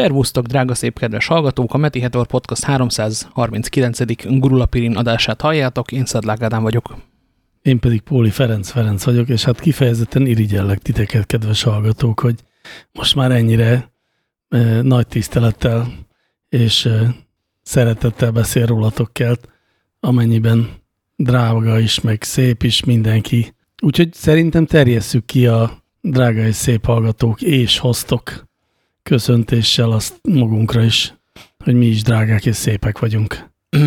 Szervusztok, drága szép kedves hallgatók! A Meti Hetor Podcast 339. Gurulapirin adását halljátok, én Szedlák Ádám vagyok. Én pedig Póli Ferenc Ferenc vagyok, és hát kifejezetten irigyellek titeket, kedves hallgatók, hogy most már ennyire e, nagy tisztelettel és e, szeretettel beszél rólatok kelt, amennyiben drága is, meg szép is mindenki. Úgyhogy szerintem terjesszük ki a drága és szép hallgatók és hoztok köszöntéssel azt magunkra is, hogy mi is drágák és szépek vagyunk.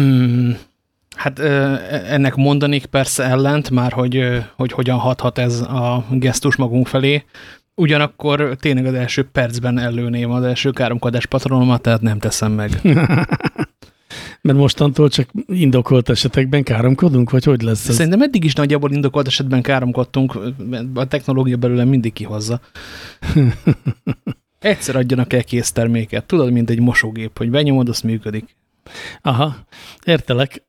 Hát ennek mondanék persze ellent, már hogy, hogy hogyan hathat ez a gesztus magunk felé. Ugyanakkor tényleg az első percben előném az első káromkodás patronomat, tehát nem teszem meg. Mert mostantól csak indokolt esetekben káromkodunk, vagy hogy lesz ez? Szerintem eddig is nagyjából indokolt esetben káromkodtunk, a technológia belőle mindig kihozza. Egyszer adjanak el készterméket, tudod, mint egy mosógép, hogy benyomod, az működik. Aha, értelek.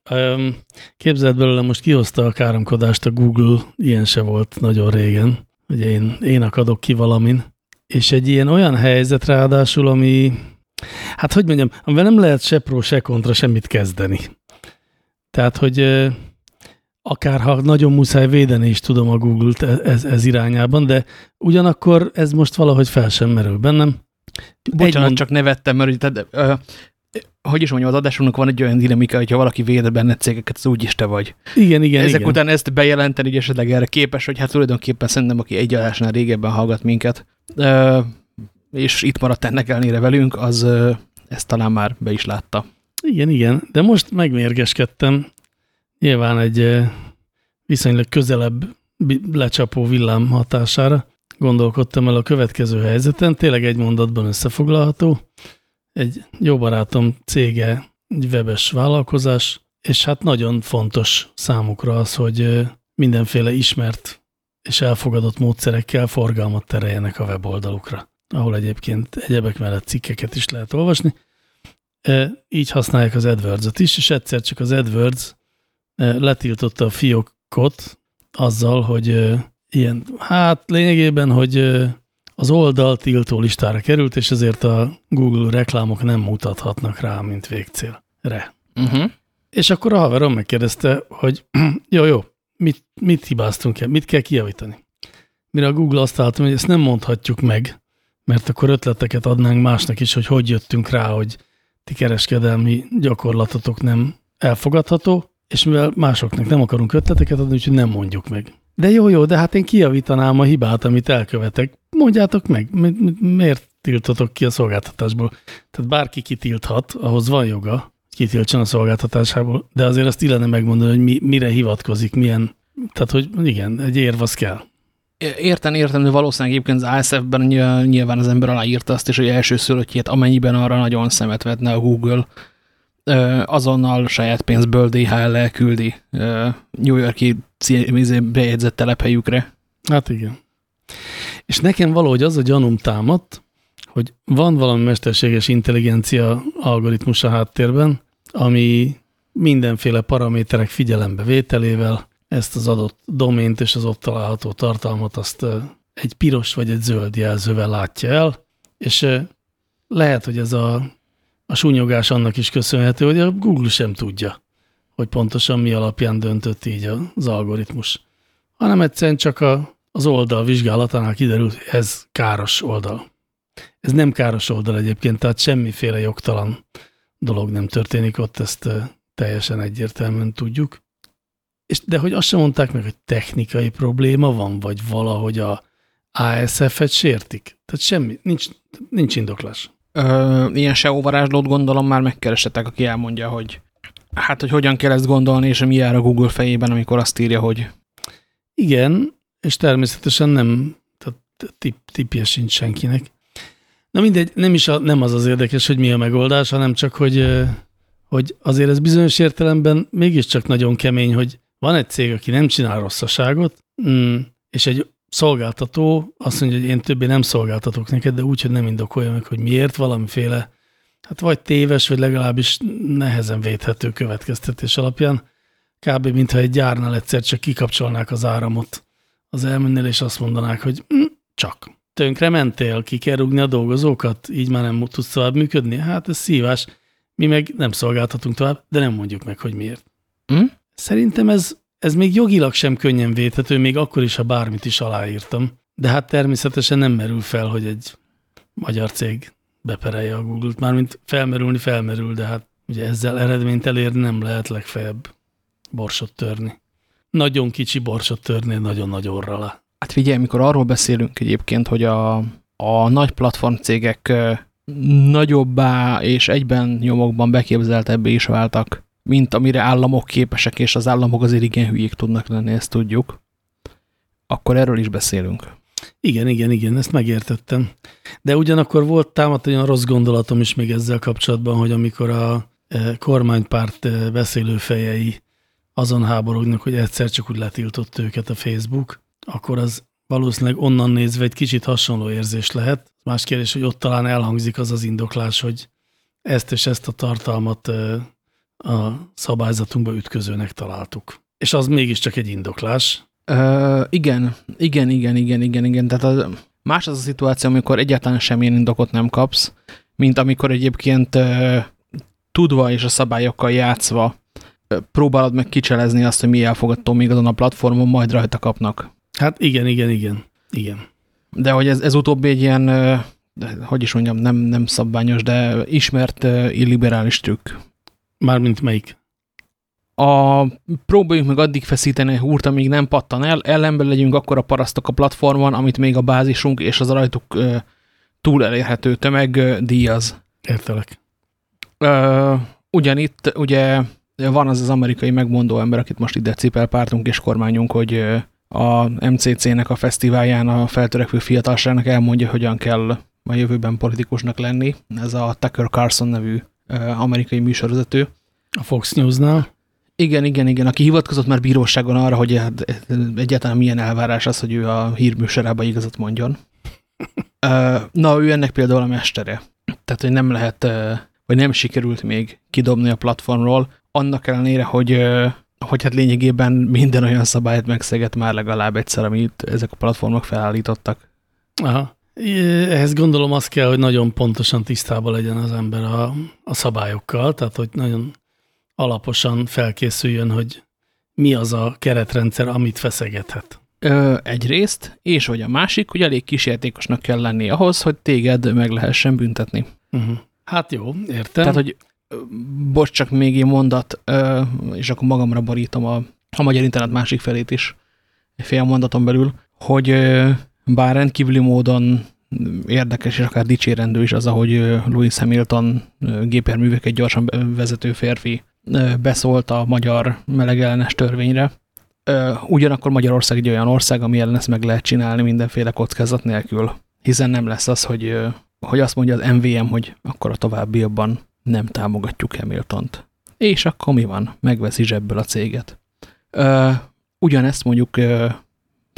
Képzeld belőle, most kihozta a káromkodást a Google, ilyen se volt nagyon régen, hogy én, én akadok ki valamin, és egy ilyen olyan helyzet ráadásul, ami, hát hogy mondjam, amivel nem lehet se pro, se kontra semmit kezdeni. Tehát, hogy akár ha nagyon muszáj védeni is tudom a Google-t e- ez, ez irányában, de ugyanakkor ez most valahogy fel sem merül bennem. Bocsánat, mond... csak nevettem, mert tehát, ö, hogy is mondjam, az adásunknak van egy olyan dinamika, hogyha valaki véd benne cégeket, az úgyis te vagy. Igen, igen, Ezek igen. után ezt bejelenteni, hogy esetleg erre képes, hogy hát tulajdonképpen szerintem, aki egy adásnál régebben hallgat minket, ö, és itt maradt ennek ellenére velünk, az ö, ezt talán már be is látta. Igen, igen, de most megmérgeskedtem, Nyilván egy viszonylag közelebb lecsapó villám hatására gondolkodtam el a következő helyzeten, tényleg egy mondatban összefoglalható. Egy jó barátom cége, egy webes vállalkozás, és hát nagyon fontos számukra az, hogy mindenféle ismert és elfogadott módszerekkel forgalmat tereljenek a weboldalukra, ahol egyébként egyebek mellett cikkeket is lehet olvasni. Így használják az AdWords-ot is, és egyszer csak az AdWords letiltotta a fiókot azzal, hogy ilyen, hát lényegében, hogy az oldal tiltó listára került, és ezért a Google reklámok nem mutathatnak rá, mint végcélre. Uh -huh. És akkor a haverom megkérdezte, hogy jó, jó, mit, mit hibáztunk el, mit kell kijavítani? Mire a Google azt állta, hogy ezt nem mondhatjuk meg, mert akkor ötleteket adnánk másnak is, hogy hogy jöttünk rá, hogy ti kereskedelmi gyakorlatotok nem elfogadható, és mivel másoknak nem akarunk ötleteket adni, úgyhogy nem mondjuk meg. De jó, jó, de hát én kiavítanám a hibát, amit elkövetek. Mondjátok meg, miért tiltotok ki a szolgáltatásból? Tehát bárki kitilthat, ahhoz van joga, kitiltson a szolgáltatásából, de azért azt illene megmondani, hogy mi, mire hivatkozik, milyen, tehát hogy igen, egy érv az kell. Értem, értem, de valószínűleg egyébként az ASF-ben nyilván az ember aláírta azt is, hogy első szülöttjét, amennyiben arra nagyon szemet vetne a Google, azonnal saját pénzből DHL-el küldi New Yorki izé, bejegyzett telephelyükre. Hát igen. És nekem valahogy az a gyanúm támadt, hogy van valami mesterséges intelligencia algoritmus a háttérben, ami mindenféle paraméterek figyelembevételével ezt az adott domént és az ott található tartalmat azt egy piros vagy egy zöld jelzővel látja el, és lehet, hogy ez a a súnyogás annak is köszönhető, hogy a Google sem tudja, hogy pontosan mi alapján döntött így az algoritmus. Hanem egyszerűen csak a, az oldal vizsgálatánál kiderült, hogy ez káros oldal. Ez nem káros oldal egyébként, tehát semmiféle jogtalan dolog nem történik ott, ezt teljesen egyértelműen tudjuk. És, de hogy azt sem mondták meg, hogy technikai probléma van, vagy valahogy a ASF-et sértik. Tehát semmi, nincs, nincs indoklás. Ö, ilyen SEO varázslót gondolom már megkeresetek, aki elmondja, hogy hát, hogy hogyan kell ezt gondolni, és mi jár a Google fejében, amikor azt írja, hogy... Igen, és természetesen nem, tehát tip, tipje sincs senkinek. Na mindegy, nem is a, nem az az érdekes, hogy mi a megoldás, hanem csak, hogy, hogy azért ez bizonyos értelemben mégiscsak nagyon kemény, hogy van egy cég, aki nem csinál rosszaságot, mm, és egy szolgáltató azt mondja, hogy én többé nem szolgáltatok neked, de úgy, hogy nem indokolja meg, hogy miért valamiféle, hát vagy téves, vagy legalábbis nehezen védhető következtetés alapján, kb. mintha egy gyárnál egyszer csak kikapcsolnák az áramot az elmennél, és azt mondanák, hogy mm, csak. tönkre mentél, ki kell rúgni a dolgozókat, így már nem tudsz tovább működni? Hát ez szívás. Mi meg nem szolgáltatunk tovább, de nem mondjuk meg, hogy miért. Hm? Szerintem ez, ez még jogilag sem könnyen védhető, még akkor is, ha bármit is aláírtam. De hát természetesen nem merül fel, hogy egy magyar cég beperelje a Google-t. Mármint felmerülni felmerül, de hát ugye ezzel eredményt elérni nem lehet legfeljebb borsot törni. Nagyon kicsi borsot törni nagyon nagy orra alá. Hát figyelj, mikor arról beszélünk egyébként, hogy a, a nagy platformcégek nagyobbá és egyben nyomokban beképzeltebbé is váltak, mint amire államok képesek, és az államok azért igen hülyék tudnak lenni, ezt tudjuk, akkor erről is beszélünk. Igen, igen, igen, ezt megértettem. De ugyanakkor volt támadt olyan rossz gondolatom is még ezzel kapcsolatban, hogy amikor a kormánypárt beszélőfejei azon háborognak, hogy egyszer csak úgy letiltott őket a Facebook, akkor az valószínűleg onnan nézve egy kicsit hasonló érzés lehet. Más kérdés, hogy ott talán elhangzik az az indoklás, hogy ezt és ezt a tartalmat a szabályzatunkba ütközőnek találtuk. És az mégiscsak egy indoklás. Ö, igen, igen, igen, igen, igen, igen. Tehát az, más az a szituáció, amikor egyáltalán semmilyen indokot nem kapsz, mint amikor egyébként ö, tudva és a szabályokkal játszva ö, próbálod meg kicselezni azt, hogy mi elfogadtó még azon a platformon, majd rajta kapnak. Hát igen, igen, igen, igen. De hogy ez, ez utóbbi egy ilyen, ö, hogy is mondjam, nem, nem szabványos, de ismert ö, illiberális trükk. Mármint melyik? a, próbáljuk meg addig feszíteni a húrt, amíg nem pattan el, ellenben legyünk akkor a parasztok a platformon, amit még a bázisunk és az rajtuk ö, túl elérhető tömeg ö, díjaz. Értelek. Ö, ugyanitt ugye van az az amerikai megmondó ember, akit most ide cipel pártunk és kormányunk, hogy a MCC-nek a fesztiválján a feltörekvő fiatalságnak elmondja, hogyan kell a jövőben politikusnak lenni. Ez a Tucker Carlson nevű amerikai műsorvezető. A Fox News-nál? Igen, igen, igen, aki hivatkozott már bíróságon arra, hogy hát egyáltalán milyen elvárás az, hogy ő a hírműsorába igazat mondjon. Na, ő ennek például a mestere. Tehát, hogy nem lehet, vagy nem sikerült még kidobni a platformról, annak ellenére, hogy, hogy hát lényegében minden olyan szabályt megszeget már legalább egyszer, amit ezek a platformok felállítottak. Aha. Ehhez gondolom azt kell, hogy nagyon pontosan tisztában legyen az ember a, a szabályokkal, tehát hogy nagyon alaposan felkészüljön, hogy mi az a keretrendszer, amit feszegethet. Ö, egyrészt, és vagy a másik, hogy elég kísértékosnak kell lenni ahhoz, hogy téged meg lehessen büntetni. Uh -huh. Hát jó, értem. Tehát, hogy bocs, csak még egy mondat, ö, és akkor magamra borítom a, a magyar internet másik felét is, egy fél mondaton belül, hogy bár rendkívüli módon érdekes és akár dicsérendő is az, ahogy Louis Hamilton gépjárműveket gyorsan vezető férfi beszólt a magyar melegellenes törvényre. Ugyanakkor Magyarország egy olyan ország, ami ellen ezt meg lehet csinálni mindenféle kockázat nélkül. Hiszen nem lesz az, hogy, hogy azt mondja az MVM, hogy akkor a továbbiakban nem támogatjuk Hamiltont. És akkor mi van? Megveszi zsebből a céget. Ugyanezt mondjuk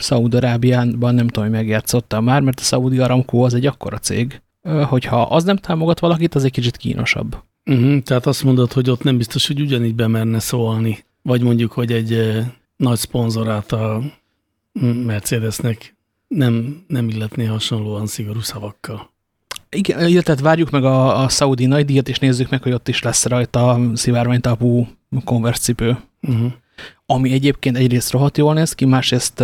Szaúd-Arábiában nem tudom, hogy megjátszottam már, mert a Saudi Aramco az egy akkora cég, hogyha az nem támogat valakit, az egy kicsit kínosabb. Uh -huh, tehát azt mondod, hogy ott nem biztos, hogy ugyanígy bemerne szólni. Vagy mondjuk, hogy egy nagy szponzorát a Mercedesnek nem, nem illetné hasonlóan szigorú szavakkal. Igen, tehát várjuk meg a, a Saudi nagydíjat, és nézzük meg, hogy ott is lesz rajta szivárványtápú konverszcipő. Uh -huh. Ami egyébként egyrészt rohadt jól néz ki, másrészt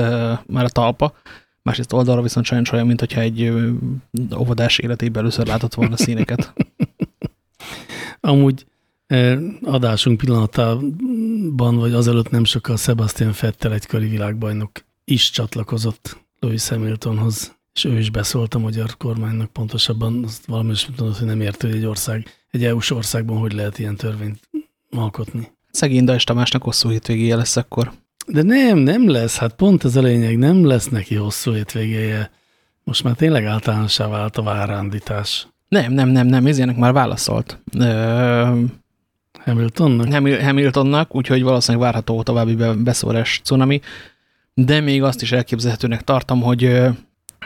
már a talpa, másrészt oldalra viszont sajnos olyan, mint hogyha egy óvodás életében először látott volna színeket. Amúgy adásunk pillanatában, vagy azelőtt nem sokkal Sebastian Fettel egykori világbajnok is csatlakozott Louis Hamiltonhoz, és ő is beszólt a magyar kormánynak pontosabban, azt valami is mondott, hogy nem értő, hogy egy ország, egy EU-s országban hogy lehet ilyen törvényt alkotni. Szegény Dajs Tamásnak hosszú hétvégéje lesz akkor. De nem, nem lesz, hát pont ez a lényeg, nem lesz neki hosszú hétvégéje. Most már tényleg általánosá vált a várándítás. Nem, nem, nem, nem, ezének már válaszolt. Ö, Hamiltonnak? Hamiltonnak, úgyhogy valószínűleg várható további beszórás cunami, de még azt is elképzelhetőnek tartom, hogy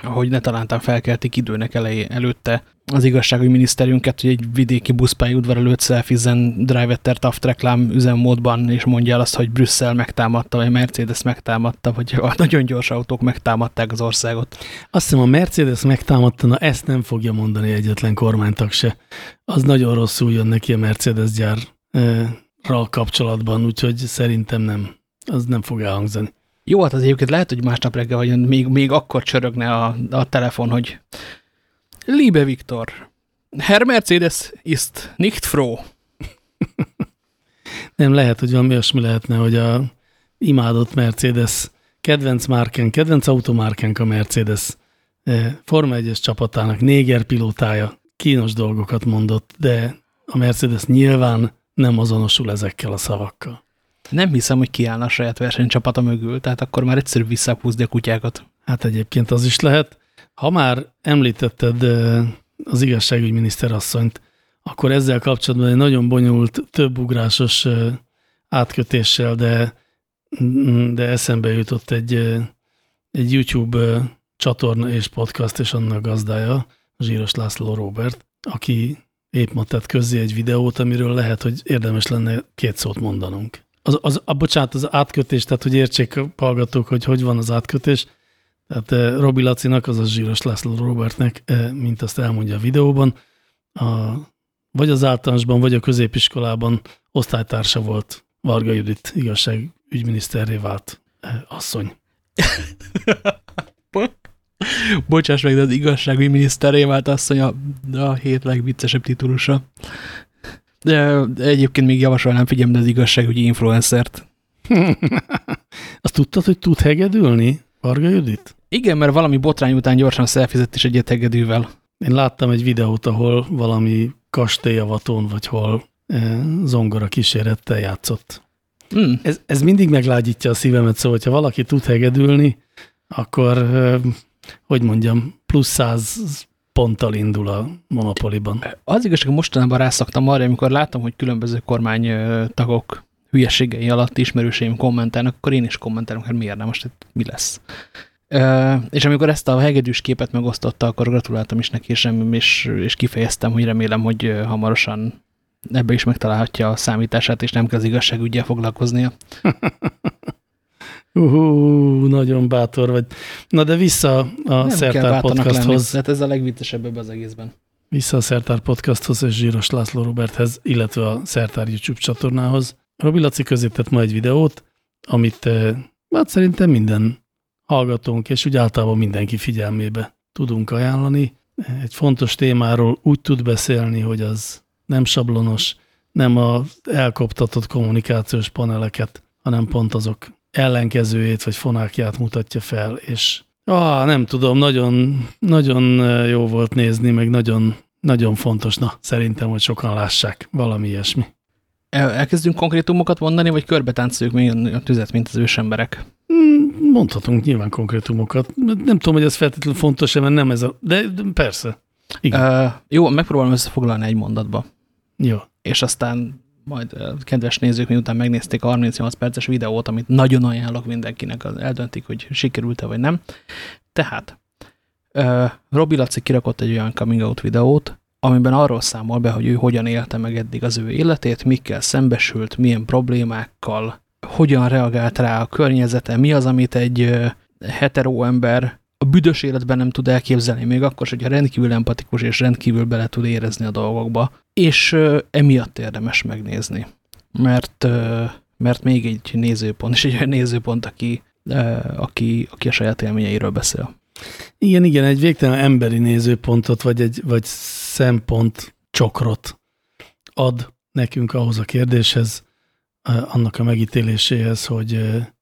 hogy ne talántán felkeltik időnek elejé, előtte az igazságügyi miniszterünket, hogy egy vidéki buszpályi udvar előtt szelfizzen drive-etter taft reklám üzemmódban, és mondja el azt, hogy Brüsszel megtámadta, vagy Mercedes megtámadta, vagy a nagyon gyors autók megtámadták az országot. Azt hiszem, a Mercedes megtámadta, na ezt nem fogja mondani egyetlen kormánytag se. Az nagyon rosszul jön neki a Mercedes gyárral kapcsolatban, úgyhogy szerintem nem. Az nem fog elhangzani. Jó, hát az egyébként lehet, hogy másnap reggel, vagy még, még akkor csörögne a, a telefon, hogy Liebe Viktor, Herr Mercedes ist nicht froh. Nem lehet, hogy valami olyasmi lehetne, hogy a imádott Mercedes kedvenc márkánk, kedvenc automárkánk a Mercedes eh, Forma 1-es csapatának néger pilótája kínos dolgokat mondott, de a Mercedes nyilván nem azonosul ezekkel a szavakkal. Nem hiszem, hogy kiállna a saját versenycsapata mögül, tehát akkor már egyszerű visszapúzni a kutyákat. Hát egyébként az is lehet. Ha már említetted az igazságügyminiszter asszonyt, akkor ezzel kapcsolatban egy nagyon bonyolult, több ugrásos átkötéssel, de, de eszembe jutott egy, egy YouTube csatorna és podcast, és annak gazdája, Zsíros László Robert, aki épp ma tett közzé egy videót, amiről lehet, hogy érdemes lenne két szót mondanunk az, az, a, bocsánat, az átkötés, tehát hogy értsék a hallgatók, hogy hogy van az átkötés. Tehát eh, Robi Lacinak, azaz Zsíros László Robertnek, eh, mint azt elmondja a videóban, a, vagy az általánosban, vagy a középiskolában osztálytársa volt Varga Judit igazságügyminiszterré vált eh, asszony. Bocsáss meg, de az igazságügyi miniszteré vált asszony a, a hét legviccesebb titulusa. De egyébként még javasolnám figyelni az igazságügyi influencert. Azt tudtad, hogy tud hegedülni, Varga Judit? Igen, mert valami botrány után gyorsan szelfizett is egyet hegedűvel. Én láttam egy videót, ahol valami kastélyavatón, vagy hol eh, zongora kísérettel játszott. Mm. Ez, ez mindig meglágyítja a szívemet, szóval, ha valaki tud hegedülni, akkor, eh, hogy mondjam, plusz száz ponttal indul a monopoliban. Az igazság, mostanában rászaktam arra, amikor látom, hogy különböző kormánytagok hülyeségei alatt ismerőseim kommentálnak, akkor én is kommentálom, hogy miért nem, most mi lesz. Uh, és amikor ezt a hegedűs képet megosztotta, akkor gratuláltam is neki, és, és, és kifejeztem, hogy remélem, hogy hamarosan ebbe is megtalálhatja a számítását, és nem kell az igazságügyel foglalkoznia. Uh, nagyon bátor vagy. Na de vissza a Nem Szertár podcasthoz. Tehát ez a legvittesebb ebbe az egészben. Vissza a Szertár podcasthoz és Zsíros László Roberthez, illetve a Szertár YouTube csatornához. Robi Laci közé tett ma egy videót, amit eh, hát szerintem minden hallgatónk, és úgy általában mindenki figyelmébe tudunk ajánlani. Egy fontos témáról úgy tud beszélni, hogy az nem sablonos, nem a elkoptatott kommunikációs paneleket, hanem pont azok ellenkezőjét vagy fonákját mutatja fel, és ah, nem tudom, nagyon, nagyon jó volt nézni, meg nagyon, nagyon fontos. Na, szerintem, hogy sokan lássák valami ilyesmi. El, elkezdünk konkrétumokat mondani, vagy körbe táncoljuk még a tüzet, mint az ősemberek? Hmm, mondhatunk nyilván konkrétumokat. Nem tudom, hogy ez feltétlenül fontos-e, mert nem ez a... De persze. Igen. Uh, jó, megpróbálom összefoglalni egy mondatba. Jó. És aztán majd kedves nézők, miután megnézték a 38 perces videót, amit nagyon ajánlok mindenkinek, eldöntik, hogy sikerült-e vagy nem. Tehát, uh, Robi Laci kirakott egy olyan coming out videót, amiben arról számol be, hogy ő hogyan élte meg eddig az ő életét, mikkel szembesült, milyen problémákkal, hogyan reagált rá a környezete, mi az, amit egy hetero ember a büdös életben nem tud elképzelni, még akkor, hogyha rendkívül empatikus és rendkívül bele tud érezni a dolgokba. És emiatt érdemes megnézni. Mert, mert még egy nézőpont, és egy olyan nézőpont, aki, aki, aki a saját élményeiről beszél. Igen, igen, egy végtelen emberi nézőpontot, vagy egy vagy szempont csokrot ad nekünk ahhoz a kérdéshez, annak a megítéléséhez, hogy,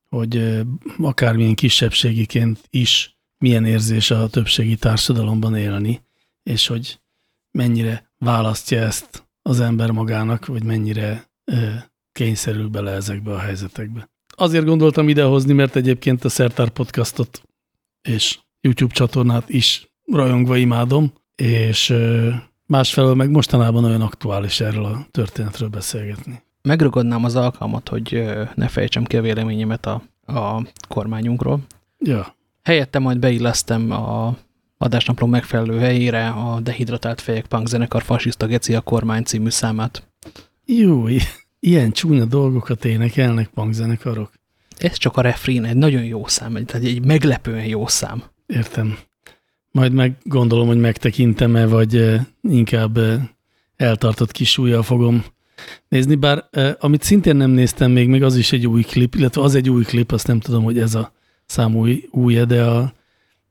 hogy akármilyen kisebbségiként is milyen érzés a többségi társadalomban élni, és hogy mennyire választja ezt az ember magának, vagy mennyire ö, kényszerül bele ezekbe a helyzetekbe. Azért gondoltam idehozni, mert egyébként a Szertár podcastot és YouTube csatornát is rajongva imádom, és ö, másfelől meg mostanában olyan aktuális erről a történetről beszélgetni. Megragadnám az alkalmat, hogy ne fejtsem ki a véleményemet a, a kormányunkról. Ja Helyette majd beillesztem a adásnapló megfelelő helyére a Dehidratált Fejek Punk zenekar fasiszta geci a kormány című számát. Jó, ilyen csúnya dolgokat énekelnek punk zenekarok. Ez csak a refrén, egy nagyon jó szám, egy, egy meglepően jó szám. Értem. Majd meg gondolom, hogy megtekintem-e, vagy inkább eltartott kis ujjal fogom nézni, bár amit szintén nem néztem még, még az is egy új klip, illetve az egy új klip, azt nem tudom, hogy ez a szám új, új de a,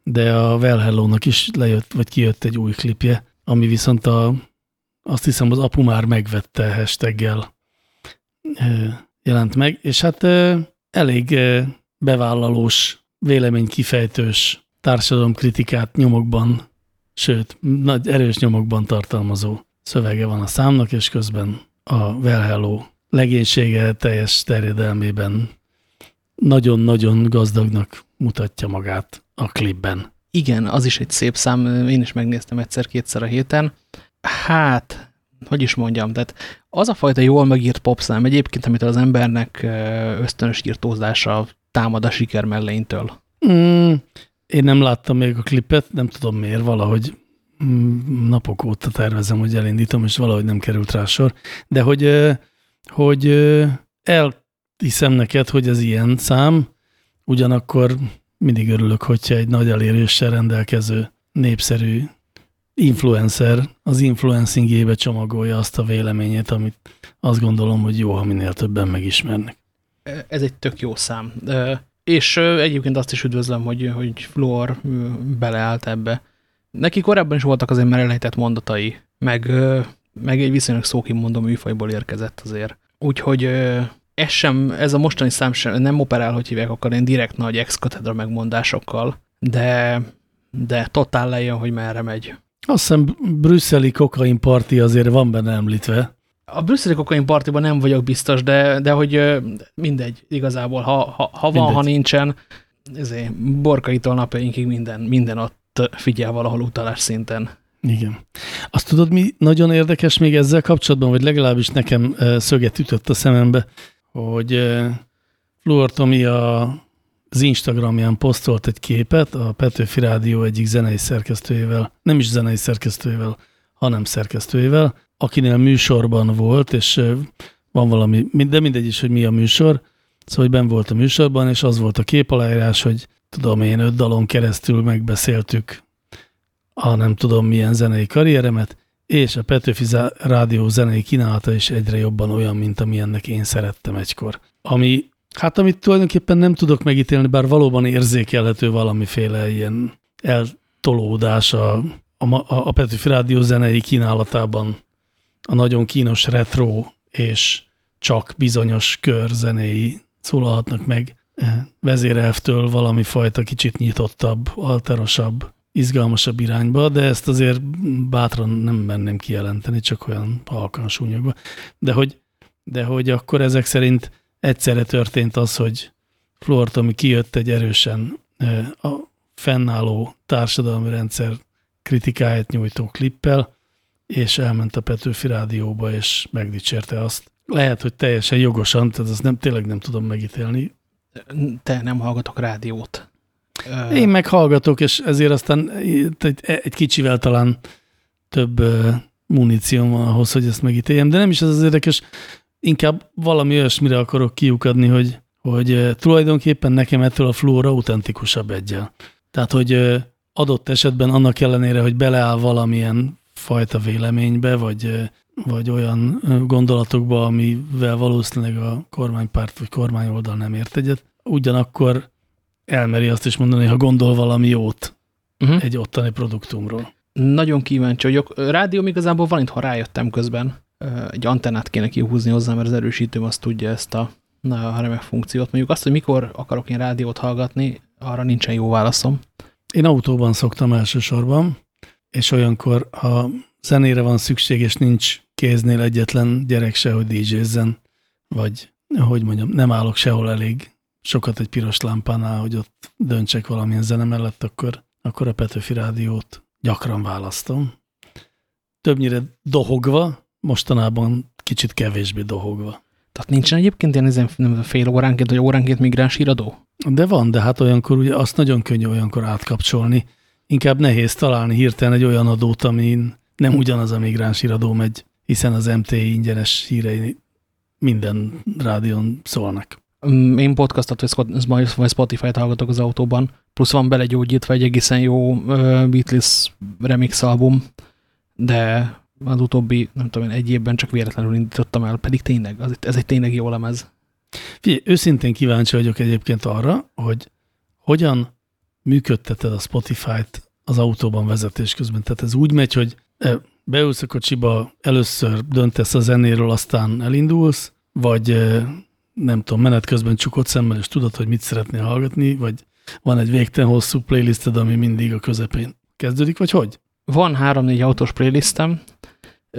de a Well Hello-nak is lejött, vagy kijött egy új klipje, ami viszont a, azt hiszem az apu már megvette hashtaggel jelent meg, és hát elég bevállalós, véleménykifejtős társadalomkritikát nyomokban, sőt, nagy erős nyomokban tartalmazó szövege van a számnak, és közben a Well Hello legénysége teljes terjedelmében nagyon-nagyon gazdagnak mutatja magát a klipben. Igen, az is egy szép szám, én is megnéztem egyszer-kétszer a héten. Hát, hogy is mondjam, tehát az a fajta jól megírt popszám egyébként, amit az embernek ösztönös írtózása támad a siker melleintől. Mm, én nem láttam még a klipet, nem tudom miért, valahogy mm, napok óta tervezem, hogy elindítom, és valahogy nem került rá sor. De hogy, hogy elhiszem neked, hogy ez ilyen szám, ugyanakkor mindig örülök, hogyha egy nagy eléréssel rendelkező népszerű influencer az influencingébe csomagolja azt a véleményét, amit azt gondolom, hogy jó, ha minél többen megismernek. Ez egy tök jó szám. És egyébként azt is üdvözlöm, hogy, hogy Fluor beleállt ebbe. Neki korábban is voltak azért már elejtett mondatai, meg, meg egy viszonylag szókimondó műfajból érkezett azért. Úgyhogy ez sem, ez a mostani szám sem, nem operál, hogy hívják, akkor én direkt nagy ex megmondásokkal, de, de totál lejön, hogy merre megy. Azt hiszem brüsszeli kokain parti azért van benne említve. A brüsszeli kokain partiban nem vagyok biztos, de, de hogy mindegy, igazából, ha, ha, ha van, mindegy. ha nincsen, ezért borkaitól napjainkig minden, minden ott figyel valahol utalás szinten. Igen. Azt tudod, mi nagyon érdekes még ezzel kapcsolatban, vagy legalábbis nekem szöget ütött a szemembe, hogy Fluor Tomi az Instagramján posztolt egy képet a Petőfi Rádió egyik zenei szerkesztőjével, nem is zenei szerkesztőjével, hanem szerkesztőjével, akinél műsorban volt, és van valami, de mindegy is, hogy mi a műsor, szóval hogy ben volt a műsorban, és az volt a képaláírás, hogy tudom én, öt dalon keresztül megbeszéltük a nem tudom milyen zenei karrieremet, és a Petőfi Rádió zenei kínálata is egyre jobban olyan, mint amilyennek én szerettem egykor. Ami Hát amit tulajdonképpen nem tudok megítélni, bár valóban érzékelhető valamiféle ilyen eltolódás a, a, a Petőfi Rádió zenei kínálatában a nagyon kínos retro és csak bizonyos kör zenéi szólalhatnak meg e, vezérelvtől valami fajta kicsit nyitottabb, alterosabb, izgalmasabb irányba, de ezt azért bátran nem menném kijelenteni, csak olyan halkan súnyogva. De hogy, de hogy akkor ezek szerint egyszerre történt az, hogy Flortomi kijött egy erősen a fennálló társadalmi rendszer kritikáját nyújtó klippel, és elment a Petőfi Rádióba, és megdicsérte azt. Lehet, hogy teljesen jogosan, tehát azt nem, tényleg nem tudom megítélni. Te nem hallgatok rádiót. Én meg hallgatok, és ezért aztán egy, egy kicsivel talán több munícióm van ahhoz, hogy ezt megítéljem, de nem is ez az érdekes inkább valami olyasmire akarok kiukadni, hogy, hogy tulajdonképpen nekem ettől a flóra autentikusabb egyel. Tehát, hogy adott esetben annak ellenére, hogy beleáll valamilyen fajta véleménybe, vagy, vagy olyan gondolatokba, amivel valószínűleg a kormánypárt vagy kormányoldal nem ért egyet, ugyanakkor elmeri azt is mondani, ha gondol valami jót uh -huh. egy ottani produktumról. Nagyon kíváncsi vagyok. Rádió igazából van itt, ha rájöttem közben egy antennát kéne kihúzni hozzá, mert az erősítőm azt tudja ezt a, a remek funkciót. Mondjuk azt, hogy mikor akarok én rádiót hallgatni, arra nincsen jó válaszom. Én autóban szoktam elsősorban, és olyankor, ha zenére van szükség, és nincs kéznél egyetlen gyerek se, hogy DJ-zzen, vagy hogy mondjam, nem állok sehol elég sokat egy piros lámpánál, hogy ott döntsek valamilyen zene mellett, akkor, akkor a Petőfi rádiót gyakran választom. Többnyire dohogva, mostanában kicsit kevésbé dohogva. Tehát nincsen egyébként ilyen ezen fél óránként, vagy óránként migráns híradó? De van, de hát olyankor ugye azt nagyon könnyű olyankor átkapcsolni. Inkább nehéz találni hirtelen egy olyan adót, amin nem ugyanaz a migráns híradó megy, hiszen az MTI ingyenes hírei minden rádión szólnak. Mm, én podcastot vagy Spotify-t hallgatok az autóban, plusz van belegyógyítva egy egészen jó Beatles remix album, de az utóbbi, nem tudom, egy évben csak véletlenül indítottam el, pedig tényleg, az, ez egy tényleg jó lemez. Figyelj, őszintén kíváncsi vagyok egyébként arra, hogy hogyan működteted a Spotify-t az autóban vezetés közben. Tehát ez úgy megy, hogy beülsz a kocsiba, először döntesz a zenéről, aztán elindulsz, vagy nem tudom, menet közben csukott szemmel, és tudod, hogy mit szeretnél hallgatni, vagy van egy végtelen hosszú playlisted, ami mindig a közepén kezdődik, vagy hogy? Van három-négy autós playlistem,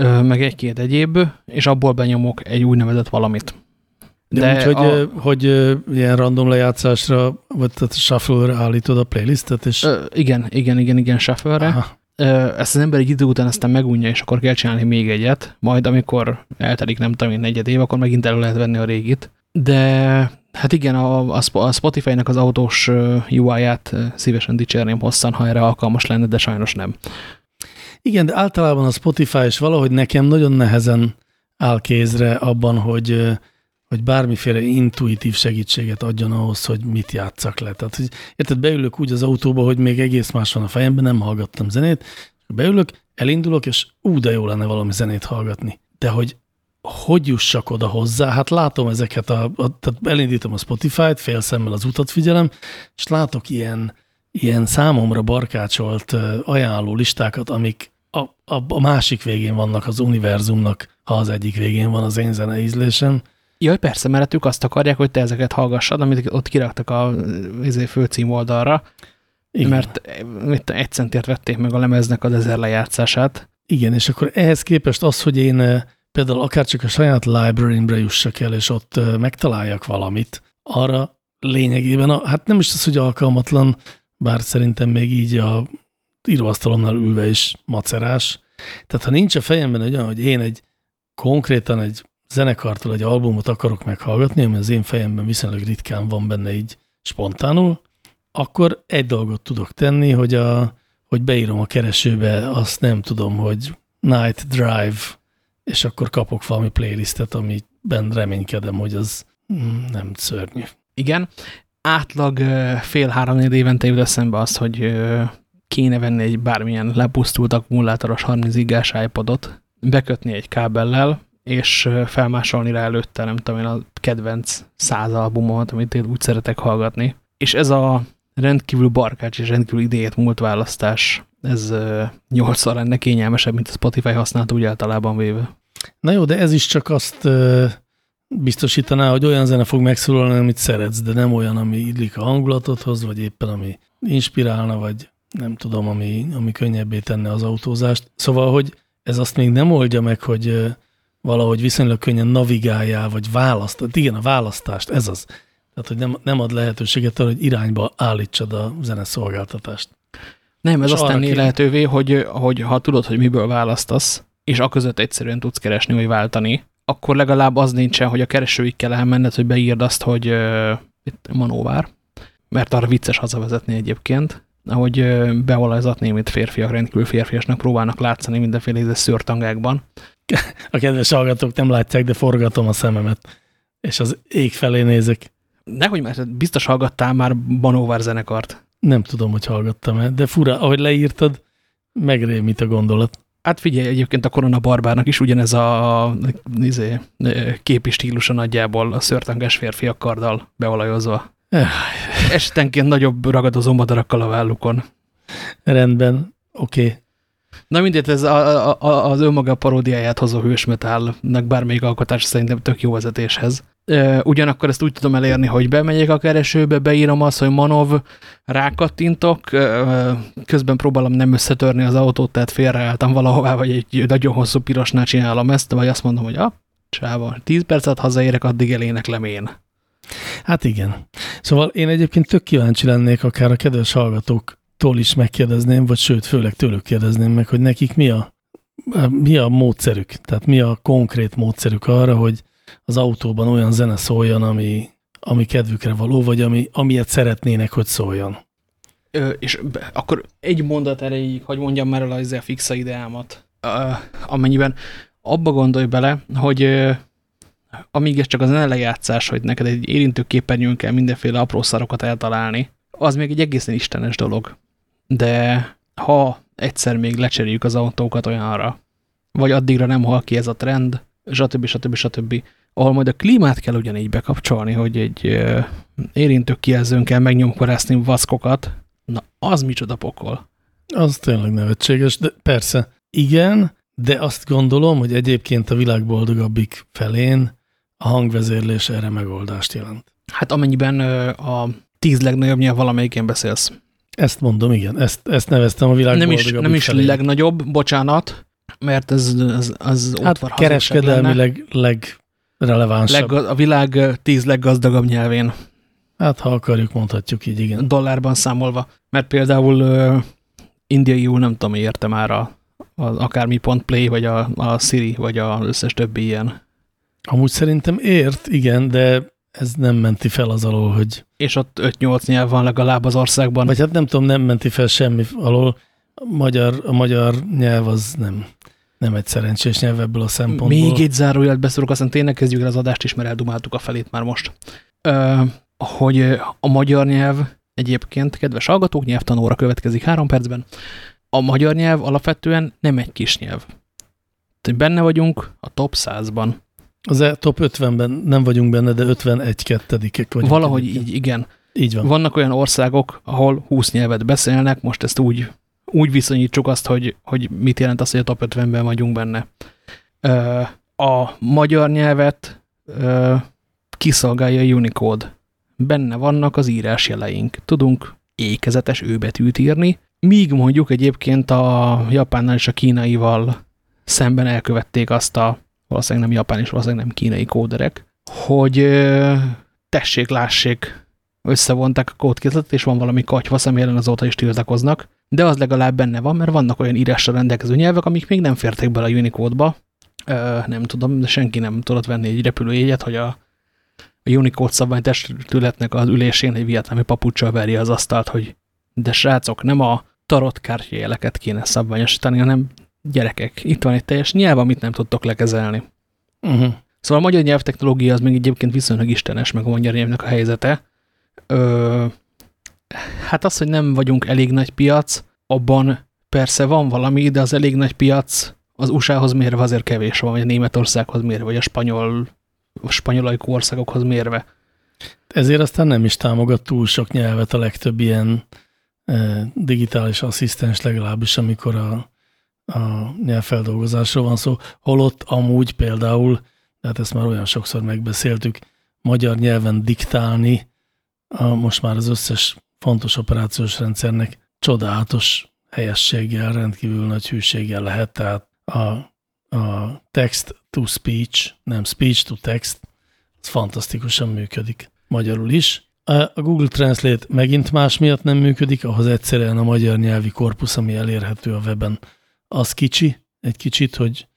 meg egy-két egyéb, és abból benyomok egy úgynevezett valamit. De, De úgy, hogy, a, hogy ilyen random lejátszásra, vagy tehát shuffle-re állítod a playlistet? És... Ö, igen, igen, igen, igen, shuffle-re. Ezt az ember egy idő után aztán megunja, és akkor kell csinálni még egyet, majd amikor eltelik nem tudom én negyed év, akkor megint elő lehet venni a régit. De hát igen, a, a Spotify-nak az autós UI-ját szívesen dicsérném hosszan, ha erre alkalmas lenne, de sajnos nem. Igen, de általában a Spotify is valahogy nekem nagyon nehezen áll kézre abban, hogy, hogy bármiféle intuitív segítséget adjon ahhoz, hogy mit játszak le. Tehát, hogy, érted, beülök úgy az autóba, hogy még egész más van a fejemben, nem hallgattam zenét, beülök, elindulok, és ú, de jó lenne valami zenét hallgatni. De hogy hogy jussak oda hozzá? Hát látom ezeket, a, a, tehát elindítom a Spotify-t, fél szemmel az utat figyelem, és látok ilyen, ilyen számomra barkácsolt ajánló listákat, amik a, a, a másik végén vannak az univerzumnak, ha az egyik végén van az én zene ízlésem. Jaj, persze, mert ők azt akarják, hogy te ezeket hallgassad, amit ott kiraktak a izé, főcím oldalra, Igen. mert mit, egy centért vették meg a lemeznek az ezer lejátszását. Igen, és akkor ehhez képest az, hogy én például akár csak a saját library-mre jussak el, és ott megtaláljak valamit, arra lényegében, a, hát nem is az, hogy alkalmatlan, bár szerintem még így a íróasztalomnál ülve is macerás. Tehát ha nincs a fejemben egy olyan, hogy én egy konkrétan egy zenekartól egy albumot akarok meghallgatni, ami az én fejemben viszonylag ritkán van benne így spontánul, akkor egy dolgot tudok tenni, hogy, a, hogy beírom a keresőbe, azt nem tudom, hogy Night Drive és akkor kapok valami playlistet, amiben reménykedem, hogy az mm, nem szörnyű. Igen, átlag fél-három évente jut eszembe az, hogy kéne venni egy bármilyen lepusztult akkumulátoros 30 gigás iPodot, bekötni egy kábellel, és felmásolni rá előtte, nem tudom én, a kedvenc száz albumomat, amit én úgy szeretek hallgatni. És ez a rendkívül barkács és rendkívül idejét múlt választás ez nyolcszor lenne kényelmesebb, mint a Spotify használat úgy általában véve. Na jó, de ez is csak azt biztosítaná, hogy olyan zene fog megszólalni, amit szeretsz, de nem olyan, ami idlik a hangulatodhoz, vagy éppen ami inspirálna, vagy nem tudom, ami, ami könnyebbé tenne az autózást. Szóval, hogy ez azt még nem oldja meg, hogy valahogy viszonylag könnyen navigáljál, vagy választ. Igen, a választást, ez az. Tehát, hogy nem, nem ad lehetőséget arra, hogy irányba állítsad a zeneszolgáltatást. Nem, ez azt tenné lehetővé, hogy, hogy ha tudod, hogy miből választasz, és a között egyszerűen tudsz keresni, vagy váltani, akkor legalább az nincsen, hogy a keresőig kell elmenned, hogy beírd azt, hogy uh, itt manóvár, mert arra vicces hazavezetni egyébként, ahogy uh, beolajzatni, mint férfiak rendkívül férfiasnak próbálnak látszani mindenféle szőrtangákban. A kedves hallgatók nem látják, de forgatom a szememet, és az ég felé nézek. Nehogy mert biztos hallgattál már Manóvár zenekart. Nem tudom, hogy hallgattam-e, de fura, ahogy leírtad, megrémít a gondolat. Hát figyelj, egyébként a Korona Barbárnak is ugyanez a izé, képi stílusa nagyjából a szörtangás férfiak karddal beolajozva. Estenként nagyobb ragadozó madarakkal a vállukon. Rendben, oké. Okay. Na mindegy, ez a, a, az önmaga paródiáját hozó hősmetálnak bármelyik alkotás szerintem tök jó vezetéshez. Ugyanakkor ezt úgy tudom elérni, hogy bemegyek a keresőbe, beírom azt, hogy Manov, rákattintok, közben próbálom nem összetörni az autót, tehát félreálltam valahová, vagy egy nagyon hosszú pirosnál csinálom ezt, vagy azt mondom, hogy ah, csáva, 10 percet hazaérek, addig eléneklem én. Hát igen. Szóval én egyébként tök kíváncsi lennék, akár a kedves hallgatóktól is megkérdezném, vagy sőt, főleg tőlük kérdezném meg, hogy nekik mi a, mi a módszerük, tehát mi a konkrét módszerük arra, hogy az autóban olyan zene szóljon, ami, ami kedvükre való, vagy ami, amilyet szeretnének, hogy szóljon. Ö, és akkor egy mondat erejéig, hogy mondjam már el az fixa ideámat, ö, amennyiben abba gondolj bele, hogy ö, amíg ez csak az lejátszás, hogy neked egy érintő képernyőn kell mindenféle apró szarokat eltalálni, az még egy egészen istenes dolog. De ha egyszer még lecseréljük az autókat olyanra, vagy addigra nem hal ki ez a trend, stb. stb. stb. Ahol majd a klímát kell ugyanígy bekapcsolni, hogy egy érintő kijelzőn kell megnyomkorászni vaszkokat, na az micsoda pokol. Az tényleg nevetséges, de persze, igen, de azt gondolom, hogy egyébként a világ boldogabbik felén a hangvezérlés erre megoldást jelent. Hát amennyiben a tíz legnagyobb nyelv valamelyikén beszélsz. Ezt mondom, igen. Ezt, ezt neveztem a világ Nem is, nem is legnagyobb, bocsánat, mert ez az, az hát kereskedelmileg legrelevánsabb. Leg, a világ tíz leggazdagabb nyelvén. Hát, ha akarjuk, mondhatjuk így, igen. Dollárban számolva. Mert például uh, indiaiul nem tudom, érte már a, a, akármi pont play, vagy a, a Siri, vagy az összes többi ilyen. Amúgy szerintem ért, igen, de ez nem menti fel az alól, hogy... És ott 5-8 nyelv van legalább az országban. Vagy hát nem tudom, nem menti fel semmi alól. A magyar, a magyar nyelv az nem, nem egy szerencsés nyelv ebből a szempontból. Még egy zárójelet beszélok, aztán tényleg kezdjük el az adást is, mert eldumáltuk a felét már most. Ö, hogy a magyar nyelv egyébként, kedves hallgatók, nyelvtanóra következik három percben. A magyar nyelv alapvetően nem egy kis nyelv. Benne vagyunk a top 100-ban. Az e top 50-ben nem vagyunk benne, de 51 kettedikek vagyunk. Valahogy így, igen. Így van. Vannak olyan országok, ahol 20 nyelvet beszélnek, most ezt úgy, úgy viszonyítsuk azt, hogy, hogy mit jelent az, hogy a top 50-ben vagyunk benne. A magyar nyelvet kiszolgálja a Unicode. Benne vannak az írásjeleink. Tudunk ékezetes őbetűt írni, míg mondjuk egyébként a japánnal és a kínaival szemben elkövették azt a valószínűleg nem japán és valószínűleg nem kínai kóderek, hogy tessék, lássék, összevonták a kódkészletet, és van valami katyvasz, ami ellen azóta is tiltakoznak, de az legalább benne van, mert vannak olyan írásra rendelkező nyelvek, amik még nem fértek bele a Unicode-ba. Nem tudom, de senki nem tudott venni egy repülőjegyet, hogy a, a Unicode szabványtestületnek az ülésén egy vietnámi papucsal verje az asztalt, hogy de srácok, nem a tarotkártyajeleket kéne szabványosítani, hanem gyerekek, itt van egy teljes nyelv, amit nem tudtok lekezelni. Uh -huh. Szóval a magyar nyelvtechnológia az még egyébként viszonylag istenes, meg a magyar nyelvnek a helyzete. Ö, hát az, hogy nem vagyunk elég nagy piac, abban persze van valami, de az elég nagy piac az USA-hoz mérve azért kevés van, vagy a Németországhoz mérve, vagy a spanyol, a spanyolajkú országokhoz mérve. Ezért aztán nem is támogat túl sok nyelvet a legtöbb ilyen e, digitális asszisztens legalábbis, amikor a a nyelvfeldolgozásról van szó, holott amúgy például, tehát ezt már olyan sokszor megbeszéltük, magyar nyelven diktálni a, most már az összes fontos operációs rendszernek csodálatos helyességgel, rendkívül nagy hűséggel lehet, tehát a, a text to speech, nem speech to text, ez fantasztikusan működik magyarul is. A Google Translate megint más miatt nem működik, ahhoz egyszerűen a magyar nyelvi korpusz, ami elérhető a weben, az kicsi, egy kicsit, hogy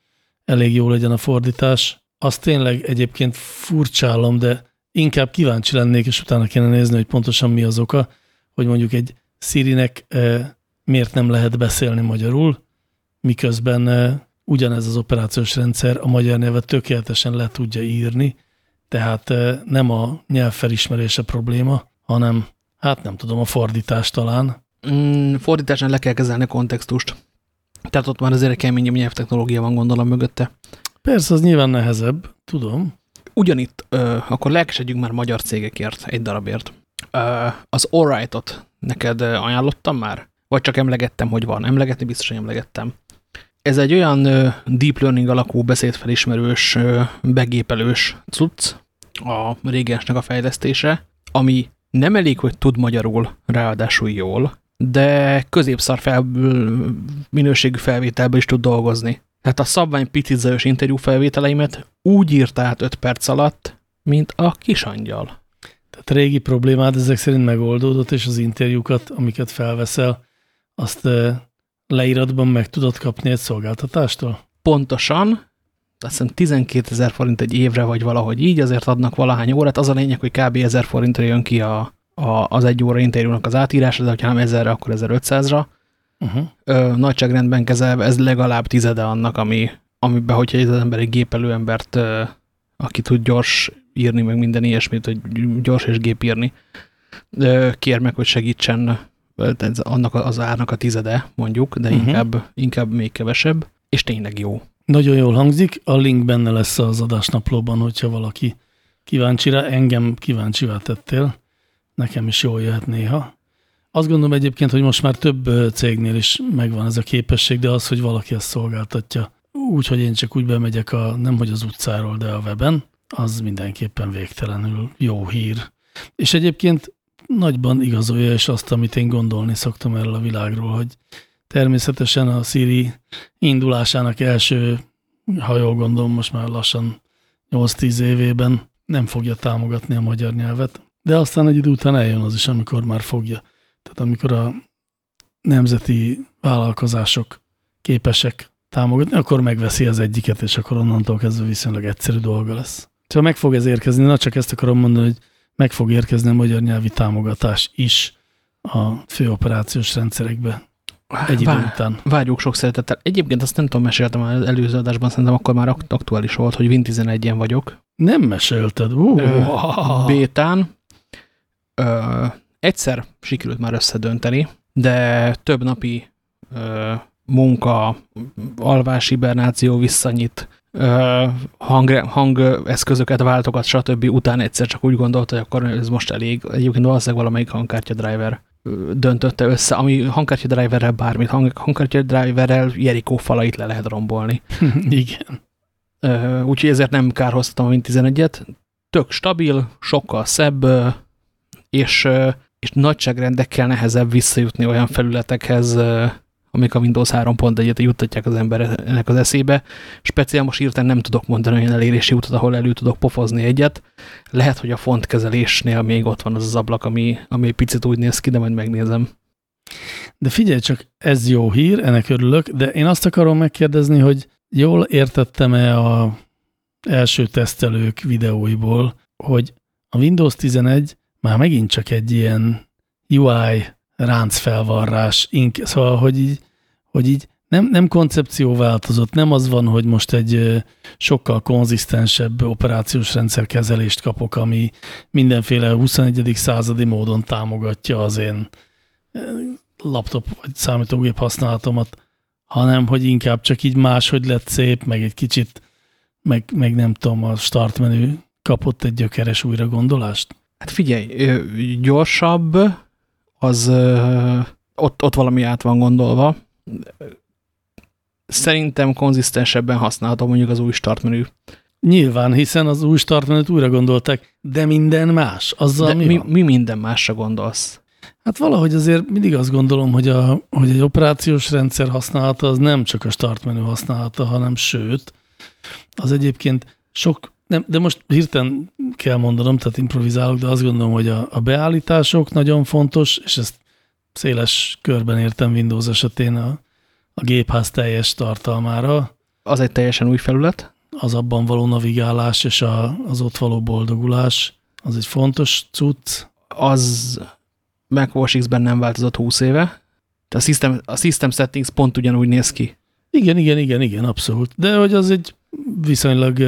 elég jó legyen a fordítás. Azt tényleg egyébként furcsálom, de inkább kíváncsi lennék, és utána kéne nézni, hogy pontosan mi az oka, hogy mondjuk egy Sirinek e, miért nem lehet beszélni magyarul, miközben ugyanez az operációs rendszer a magyar nyelvet tökéletesen le tudja írni, tehát nem a nyelvfelismerése probléma, hanem hát nem tudom, a fordítás talán. Mm, fordításnál le kell kezelni a kontextust. Tehát ott már azért egy keményebb nyelvtechnológia van gondolom mögötte. Persze, az nyilván nehezebb, tudom. Ugyanitt, ö, akkor lelkesedjünk már magyar cégekért, egy darabért. Az Alright-ot neked ajánlottam már? Vagy csak emlegettem, hogy van? Emlegetni biztos, hogy emlegettem. Ez egy olyan deep learning alakú beszédfelismerős, begépelős cucc, a régensnek a fejlesztése, ami nem elég, hogy tud magyarul, ráadásul jól, de középszar fel, minőségű felvételben is tud dolgozni. Tehát a szabvány pitizajos interjú felvételeimet úgy írta át 5 perc alatt, mint a kisangyal. Tehát régi problémád ezek szerint megoldódott, és az interjúkat, amiket felveszel, azt leíratban meg tudod kapni egy szolgáltatástól? Pontosan, azt hiszem 12 ezer forint egy évre, vagy valahogy így, azért adnak valahány órát. Az a lényeg, hogy kb. 1000 forintra jön ki a, a, az egy óra interjúnak az átírása, de ha nem 1000-re, akkor 1500-ra. Uh -huh. nagyságrendben kezelve ez legalább tizede annak, ami, amiben, hogyha az ember egy gépelő embert, ö, aki tud gyors írni, meg minden ilyesmit, hogy gyors és gép írni, ö, kér meg, hogy segítsen annak az árnak a tizede, mondjuk, de uh mhm. -huh. inkább, inkább még kevesebb, és tényleg jó. Nagyon jól hangzik, a link benne lesz az adásnaplóban, hogyha valaki kíváncsi rá, engem kíváncsivá tettél, nekem is jól jöhet néha. Azt gondolom egyébként, hogy most már több cégnél is megvan ez a képesség, de az, hogy valaki ezt szolgáltatja úgy, hogy én csak úgy bemegyek, a, nem hogy az utcáról, de a weben, az mindenképpen végtelenül jó hír. És egyébként nagyban igazolja is azt, amit én gondolni szoktam erről a világról, hogy természetesen a Siri indulásának első, ha jól gondolom, most már lassan 8-10 évében nem fogja támogatni a magyar nyelvet, de aztán egy idő után eljön az is, amikor már fogja. Tehát amikor a nemzeti vállalkozások képesek támogatni, akkor megveszi az egyiket, és akkor onnantól kezdve viszonylag egyszerű dolga lesz. Szóval meg fog ez érkezni, na csak ezt akarom mondani, hogy meg fog érkezni a magyar nyelvi támogatás is a főoperációs rendszerekbe egy idő Vá után. Várjuk sok szeretettel. Egyébként azt nem tudom, meséltem az előző adásban, szerintem akkor már aktuális volt, hogy Win 11-en vagyok. Nem mesélted? Uh, Ö, bétán. Ö, egyszer sikerült már összedönteni, de több napi ö, munka, alvás, hibernáció visszanyit, hang, hangeszközöket váltogat, stb. után egyszer csak úgy gondolta, hogy akkor ez most elég. Egyébként valószínűleg valamelyik hangkártya driver döntötte össze, ami hangkártya driverrel bármit, hang, hangkártya driverrel Jerikó falait le lehet rombolni. Igen. Úgyhogy ezért nem kárhoztatom a Win 11-et. Tök stabil, sokkal szebb, és, és nagyságrendekkel nehezebb visszajutni olyan felületekhez, amik a Windows 3.1-et juttatják az embernek az eszébe. Speciál most írtán nem tudok mondani olyan elérési utat, ahol elő tudok pofozni egyet. Lehet, hogy a fontkezelésnél még ott van az az ablak, ami, ami picit úgy néz ki, de majd megnézem. De figyelj csak, ez jó hír, ennek örülök, de én azt akarom megkérdezni, hogy jól értettem-e a első tesztelők videóiból, hogy a Windows 11 már megint csak egy ilyen UI ráncfelvarrás, szóval, hogy így, hogy így nem, nem koncepció változott, nem az van, hogy most egy sokkal konzisztensebb operációs rendszer kezelést kapok, ami mindenféle 21. századi módon támogatja az én laptop vagy számítógép használatomat, hanem hogy inkább csak így máshogy lett szép, meg egy kicsit, meg, meg nem tudom, a start menü kapott egy gyökeres újra gondolást? Hát figyelj, gyorsabb, az ott, ott valami át van gondolva. Szerintem konzisztensebben használható mondjuk az új startmenü. Nyilván, hiszen az új startmenüt újra gondolták, de minden más. Azzal de mi, mi, mi minden másra gondolsz? Hát valahogy azért mindig azt gondolom, hogy, a, hogy egy operációs rendszer használata az nem csak a startmenü használata, hanem sőt, az egyébként sok nem, de most hirtelen kell mondanom, tehát improvizálok, de azt gondolom, hogy a, a beállítások nagyon fontos, és ezt széles körben értem Windows esetén a, a gépház teljes tartalmára. Az egy teljesen új felület? Az abban való navigálás és a, az ott való boldogulás, az egy fontos cucc. Az Mac OS X-ben nem változott 20 éve. A system, a system settings pont ugyanúgy néz ki. Igen, igen, igen, igen, abszolút. De hogy az egy viszonylag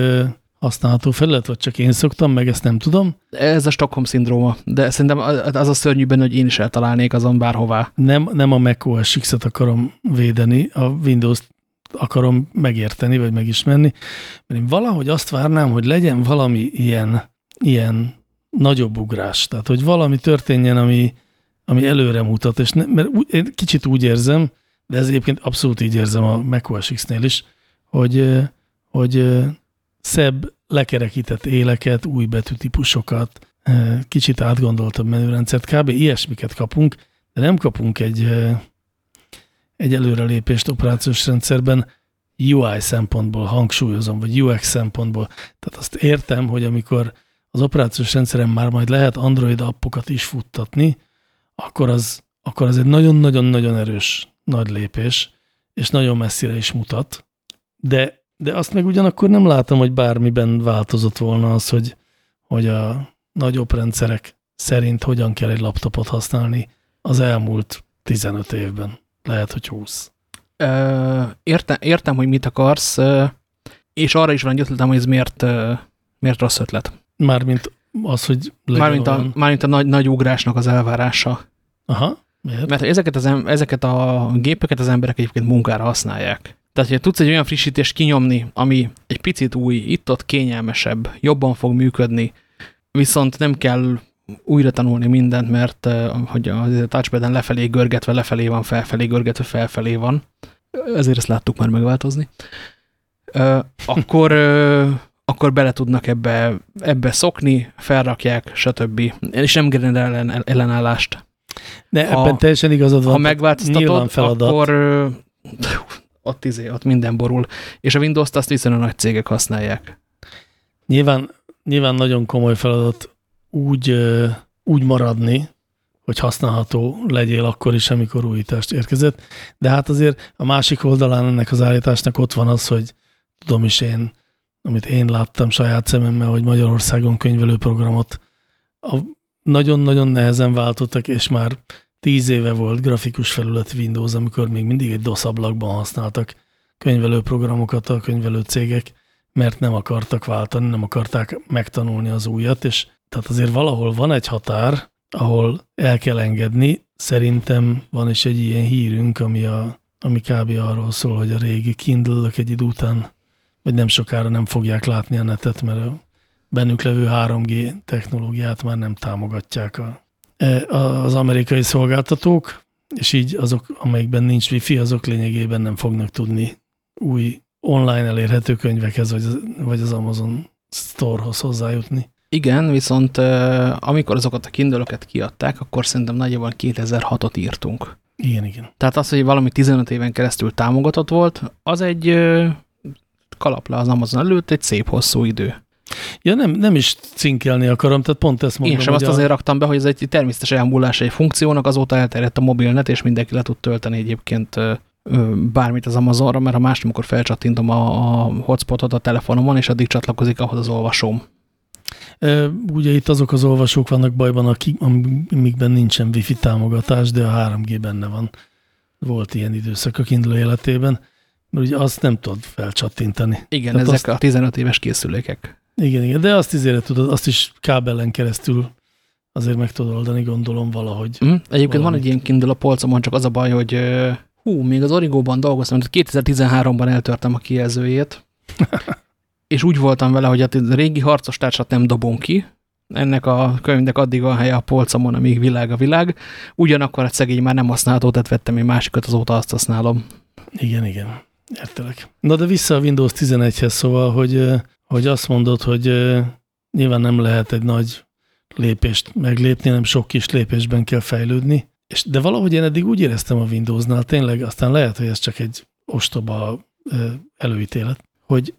használható felület, vagy csak én szoktam, meg ezt nem tudom. Ez a Stockholm szindróma, de szerintem az a szörnyű benne, hogy én is eltalálnék azon bárhová. Nem, nem a macOS X-et akarom védeni, a Windows akarom megérteni, vagy megismerni, mert én valahogy azt várnám, hogy legyen valami ilyen, ilyen nagyobb ugrás, tehát hogy valami történjen, ami, ami előre mutat, és ne, mert én kicsit úgy érzem, de ez egyébként abszolút így érzem a macOS X-nél is, hogy, hogy szebb, lekerekített éleket, új betűtípusokat, kicsit átgondoltabb menürendszert, kb. ilyesmiket kapunk, de nem kapunk egy, egy előrelépést operációs rendszerben UI szempontból, hangsúlyozom, vagy UX szempontból. Tehát azt értem, hogy amikor az operációs rendszeren már majd lehet Android appokat is futtatni, akkor az, akkor az egy nagyon-nagyon-nagyon erős nagy lépés, és nagyon messzire is mutat, de De azt meg ugyanakkor nem látom, hogy bármiben változott volna az, hogy, hogy a nagyobb rendszerek szerint hogyan kell egy laptopot használni az elmúlt 15 évben. Lehet, hogy 20. Ö, értem, értem, hogy mit akarsz, és arra is van egy ötletem, hogy ez miért, miért rossz ötlet. Mármint az, hogy mármint a, mármint a nagy, nagy ugrásnak az elvárása. Aha, miért? Mert ezeket, az, ezeket a gépeket az emberek egyébként munkára használják. Tehát, hogyha tudsz egy olyan frissítést kinyomni, ami egy picit új, itt-ott kényelmesebb, jobban fog működni, viszont nem kell újra tanulni mindent, mert hogy a touchpad-en lefelé görgetve lefelé van, felfelé görgetve felfelé van, ezért ezt láttuk már megváltozni, akkor, akkor bele tudnak ebbe, ebbe szokni, felrakják, stb. És nem generál ellen, ellenállást. De ebben ha, teljesen igazad van. Ha megváltoztatod, akkor ott, izé, ott minden borul. És a Windows-t azt hiszen a nagy cégek használják. Nyilván, nyilván nagyon komoly feladat úgy, úgy maradni, hogy használható legyél akkor is, amikor újítást érkezett. De hát azért a másik oldalán ennek az állításnak ott van az, hogy tudom is én, amit én láttam saját szememmel, hogy Magyarországon könyvelőprogramot nagyon-nagyon nehezen váltottak, és már tíz éve volt grafikus felület Windows, amikor még mindig egy DOS ablakban használtak könyvelőprogramokat a könyvelő cégek, mert nem akartak váltani, nem akarták megtanulni az újat, és tehát azért valahol van egy határ, ahol el kell engedni. Szerintem van is egy ilyen hírünk, ami, a, ami kb. arról szól, hogy a régi kindle egy idő után, vagy nem sokára nem fogják látni a netet, mert a bennük levő 3G technológiát már nem támogatják a, az amerikai szolgáltatók, és így azok, amelyikben nincs wifi, azok lényegében nem fognak tudni új online elérhető könyvekhez, vagy az, vagy az Amazon Storehoz hozzájutni. Igen, viszont amikor azokat a kindle kiadták, akkor szerintem nagyjából 2006-ot írtunk. Igen, igen. Tehát az, hogy valami 15 éven keresztül támogatott volt, az egy kalapla az Amazon előtt egy szép hosszú idő. Ja, nem, nem is cinkelni akarom, tehát pont ezt mondom. Én sem azt a... azért raktam be, hogy ez egy természetes elmúlás egy funkciónak, azóta elterjedt a mobilnet, és mindenki le tud tölteni egyébként bármit az Amazonra, mert ha más, amikor felcsattintom a, a hotspotot a telefonomon, és addig csatlakozik ahhoz az olvasóm. Ugye itt azok az olvasók vannak bajban, akik, amikben nincsen wifi támogatás, de a 3G benne van. Volt ilyen időszak a Kindle életében, mert ugye azt nem tudod felcsattintani. Igen, Tehát ezek azt, a 15 éves készülékek. Igen, igen, de azt is tudod, azt is kábelen keresztül azért meg tudod oldani, gondolom valahogy. Mm, egyébként valamit. van egy ilyen Kindle a polcomon, csak az a baj, hogy hú, még az Origóban dolgoztam, 2013-ban eltörtem a kijelzőjét, és úgy voltam vele, hogy a régi harcos társat nem dobom ki, ennek a könyvnek addig van helye a polcomon, amíg világ a világ, ugyanakkor egy szegény már nem használható, tehát vettem egy másikat, azóta azt használom. Igen, igen, értelek. Na de vissza a Windows 11-hez, szóval, hogy, hogy azt mondod, hogy nyilván nem lehet egy nagy lépést meglépni, nem sok kis lépésben kell fejlődni, és, de valahogy én eddig úgy éreztem a Windowsnál, tényleg aztán lehet, hogy ez csak egy ostoba előítélet, hogy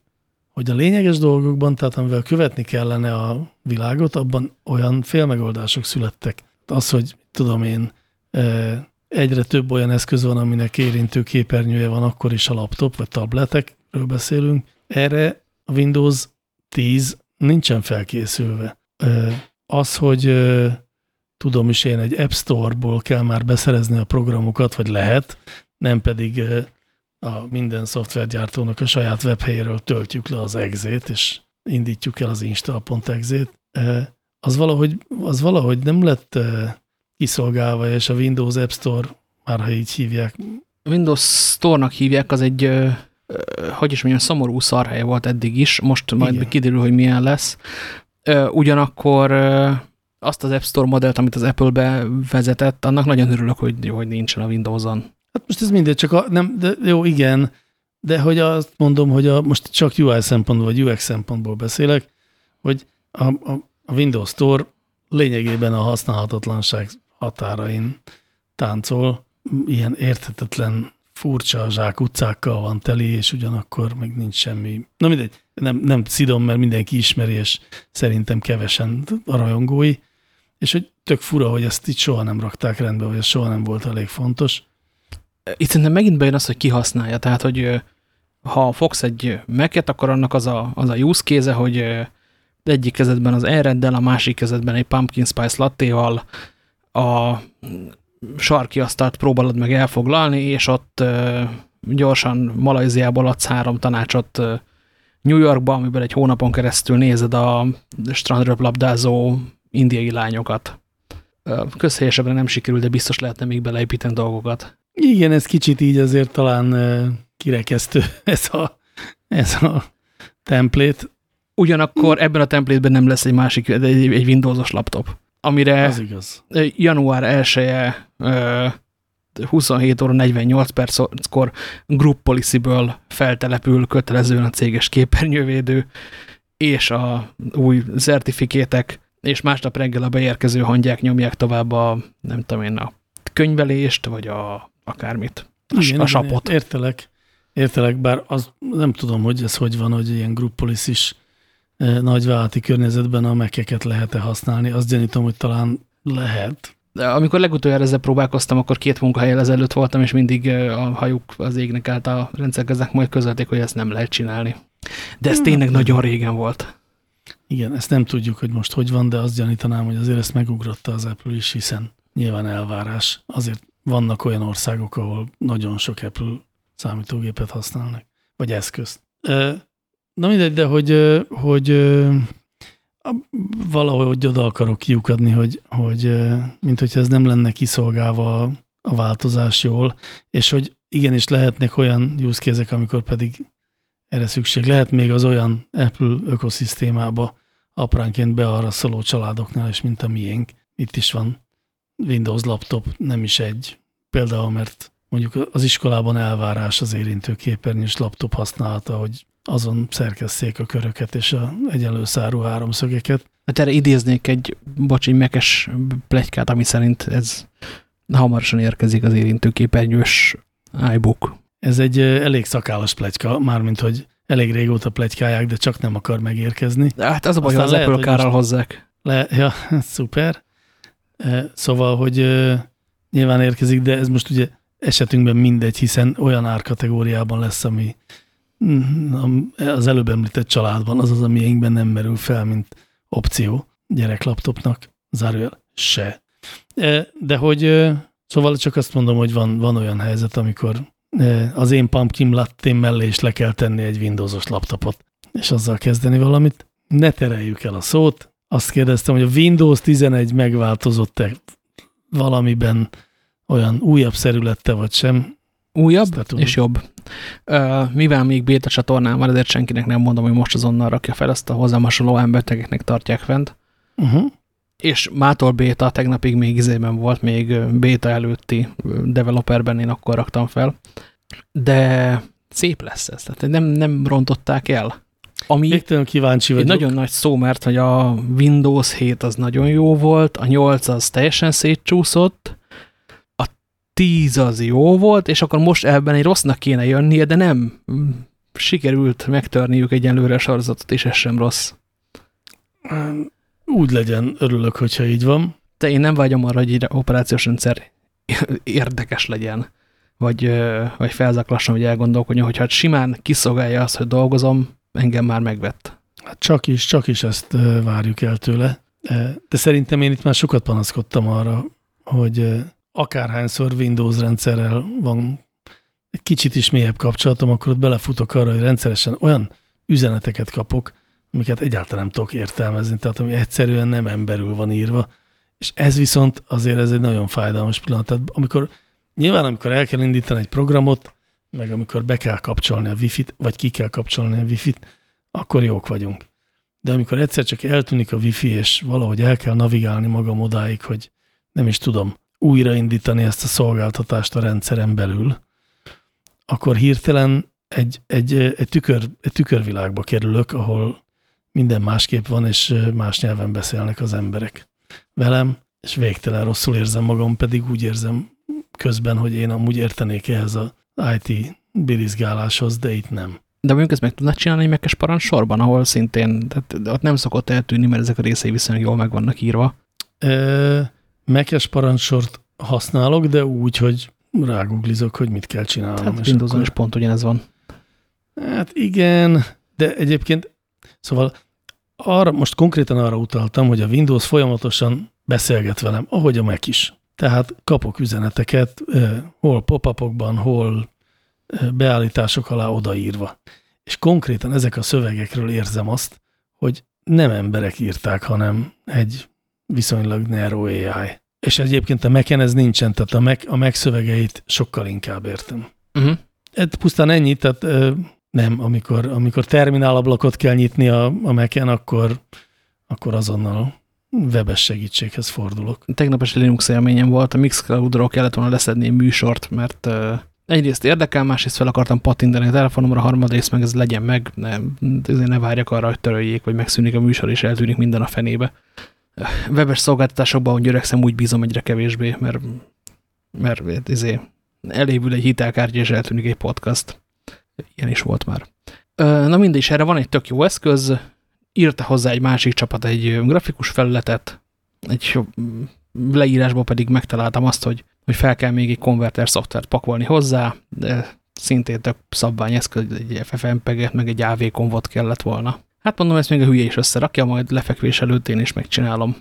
hogy a lényeges dolgokban, tehát amivel követni kellene a világot, abban olyan félmegoldások születtek. Az, hogy tudom én, egyre több olyan eszköz van, aminek érintő képernyője van, akkor is a laptop vagy tabletekről beszélünk. Erre a Windows 10 nincsen felkészülve. Az, hogy tudom is én, egy App Store-ból kell már beszerezni a programokat, vagy lehet, nem pedig a minden szoftvergyártónak a saját webhelyéről töltjük le az exét, és indítjuk el az install.exe-t, az valahogy, az valahogy nem lett kiszolgálva, és a Windows App Store, már ha így hívják. Windows Store-nak hívják, az egy, hogy is mondjam, szomorú szarhelye volt eddig is, most majd Igen. kiderül, hogy milyen lesz. Ugyanakkor azt az App Store modellt, amit az Apple-be vezetett, annak nagyon örülök, hogy, hogy nincsen a Windows-on. Hát most ez mindegy, csak a, nem, de jó, igen, de hogy azt mondom, hogy a, most csak UI szempontból, vagy UX szempontból beszélek, hogy a, a, a Windows Store lényegében a használhatatlanság határain táncol, ilyen érthetetlen furcsa zsák utcákkal van teli, és ugyanakkor meg nincs semmi. Na mindegy, nem, nem szidom, mert mindenki ismeri, és szerintem kevesen a rajongói, és hogy tök fura, hogy ezt itt soha nem rakták rendbe, vagy ez soha nem volt elég fontos itt szerintem megint bejön az, hogy ki használja. Tehát, hogy ha fogsz egy meket, akkor annak az a, az a use case hogy egyik kezedben az ereddel, a másik kezedben egy pumpkin spice lattéval a sarki asztalt próbálod meg elfoglalni, és ott gyorsan Malajziából adsz három tanácsot New Yorkba, amiből egy hónapon keresztül nézed a strandra labdázó indiai lányokat. Közhelyesebben nem sikerül, de biztos lehetne még beleépíteni dolgokat. Igen, ez kicsit így azért talán kirekesztő ez a, ez a templét. Ugyanakkor ebben a templétben nem lesz egy másik, egy, egy Windowsos laptop, amire az igaz. január 1 -e, 27 óra 48 perckor group policy-ből feltelepül kötelezően a céges képernyővédő és a új certifikétek, és másnap reggel a beérkező hangyák nyomják tovább a, nem tudom én, a könyvelést, vagy a akármit, a, igen, a sapot. Értelek, értelek, bár az, nem tudom, hogy ez hogy van, hogy ilyen group policy is eh, nagyvállalati környezetben a mekeket lehet-e használni. Azt gyanítom, hogy talán lehet, de amikor legutoljára ezzel próbálkoztam, akkor két munkahelyel ezelőtt voltam, és mindig a hajuk az égnek állt a rendszerkezek, majd közölték, hogy ezt nem lehet csinálni. De ez hmm. tényleg nagyon régen volt. Igen, ezt nem tudjuk, hogy most hogy van, de azt gyanítanám, hogy azért ezt megugrotta az Apple is, hiszen nyilván elvárás. Azért vannak olyan országok, ahol nagyon sok Apple számítógépet használnak, vagy eszközt. Na mindegy, de hogy, hogy valahogy oda akarok kiukadni, hogy, hogy mint hogyha ez nem lenne kiszolgálva a, változás jól, és hogy igenis lehetnek olyan use amikor pedig erre szükség lehet még az olyan Apple ökoszisztémába apránként bearraszoló családoknál is, mint a miénk. Itt is van Windows laptop, nem is egy. Például, mert mondjuk az iskolában elvárás az érintőképernyős laptop használata, hogy azon szerkesszék a köröket és a egyenlő szárú háromszögeket. Hát erre idéznék egy, bocsi, mekes plegykát, ami szerint ez hamarosan érkezik az érintőképernyős iBook. Ez egy elég szakállas plegyka, mármint, hogy elég régóta plegykálják, de csak nem akar megérkezni. De hát az a baj, hogy az Apple kárral hozzák. Le, ja, szuper. Szóval, hogy nyilván érkezik, de ez most ugye esetünkben mindegy, hiszen olyan árkategóriában lesz, ami az előbb említett családban, az az, ami nem merül fel, mint opció gyereklaptopnak, zárójel se. E, de hogy e, szóval csak azt mondom, hogy van, van olyan helyzet, amikor e, az én pumpkin lattém mellé is le kell tenni egy Windowsos laptopot, és azzal kezdeni valamit. Ne tereljük el a szót. Azt kérdeztem, hogy a Windows 11 megváltozott-e valamiben olyan újabb szerülette vagy sem. Újabb és jobb. Mivel még béta csatornán van, ezért senkinek nem mondom, hogy most azonnal rakja fel, ezt a hozzám hasonló embertegeknek tartják fent. Uh -huh. És mától béta, tegnapig még izében volt, még béta előtti developerben én akkor raktam fel. De szép lesz ez, tehát nem, nem rontották el. Ami Végtelen kíváncsi vagyok. Nagyon nagy szó, mert hogy a Windows 7 az nagyon jó volt, a 8 az teljesen szétcsúszott, 10 az jó volt, és akkor most ebben egy rossznak kéne jönnie, de nem sikerült megtörniük egyenlőre a sorozatot, és ez sem rossz. Úgy legyen, örülök, hogyha így van. De én nem vágyom arra, hogy egy operációs rendszer érdekes legyen, vagy, vagy felzaklasson, hogy elgondolkodjon, hogyha simán kiszolgálja azt, hogy dolgozom, engem már megvett. Hát csak is, csak is ezt várjuk el tőle. De szerintem én itt már sokat panaszkodtam arra, hogy akárhányszor Windows rendszerrel van egy kicsit is mélyebb kapcsolatom, akkor ott belefutok arra, hogy rendszeresen olyan üzeneteket kapok, amiket egyáltalán nem tudok értelmezni, tehát ami egyszerűen nem emberül van írva. És ez viszont azért ez egy nagyon fájdalmas pillanat. Tehát amikor, nyilván amikor el kell indítani egy programot, meg amikor be kell kapcsolni a wifi-t, vagy ki kell kapcsolni a wifi-t, akkor jók vagyunk. De amikor egyszer csak eltűnik a wifi, és valahogy el kell navigálni magam odáig, hogy nem is tudom, újraindítani ezt a szolgáltatást a rendszeren belül, akkor hirtelen egy, egy, egy, tükör, egy tükörvilágba kerülök, ahol minden másképp van, és más nyelven beszélnek az emberek velem, és végtelen rosszul érzem magam, pedig úgy érzem közben, hogy én amúgy értenék ehhez az IT birizgáláshoz, de itt nem. De mondjuk ezt meg tudnád csinálni egy mekes parancs sorban, ahol szintén, tehát ott nem szokott eltűnni, mert ezek a részei viszonylag jól meg vannak írva. E Mekes parancsort használok, de úgy, hogy ráguglizok, hogy mit kell csinálnom. Hát Windows-on is pont ugyanez van. Hát igen, de egyébként, szóval arra, most konkrétan arra utaltam, hogy a Windows folyamatosan beszélget velem, ahogy a Mac is. Tehát kapok üzeneteket, hol pop-upokban, hol beállítások alá odaírva. És konkrétan ezek a szövegekről érzem azt, hogy nem emberek írták, hanem egy viszonylag narrow AI. És egyébként a mac ez nincsen, tehát a Mac, a Mac szövegeit sokkal inkább értem. Uh Mhm. -huh. Ez pusztán ennyit, tehát nem, amikor, amikor terminálablakot kell nyitni a, a mac akkor, akkor azonnal webes segítséghez fordulok. Tegnap este Linux élményem volt, a Mixcloud-ról kellett volna leszedni egy műsort, mert uh, egyrészt érdekel, másrészt fel akartam pattintani a telefonomra, harmadrészt meg ez legyen meg, ne, ne várjak arra, hogy töröljék, vagy megszűnik a műsor, és eltűnik minden a fenébe. Webes szolgáltatásokban, hogy öregszem, úgy bízom egyre kevésbé, mert, mert izé, elévül egy hitelkártya, és eltűnik egy podcast. Ilyen is volt már. Na mindegy, erre van egy tök jó eszköz, írta hozzá egy másik csapat egy grafikus felületet, egy leírásból pedig megtaláltam azt, hogy, hogy fel kell még egy konverter szoftvert pakolni hozzá, de szintén tök szabvány eszköz, egy FFmpeg meg egy AV konvot kellett volna. Hát mondom, ezt még a hülye is összerakja, majd lefekvés előtt én is megcsinálom.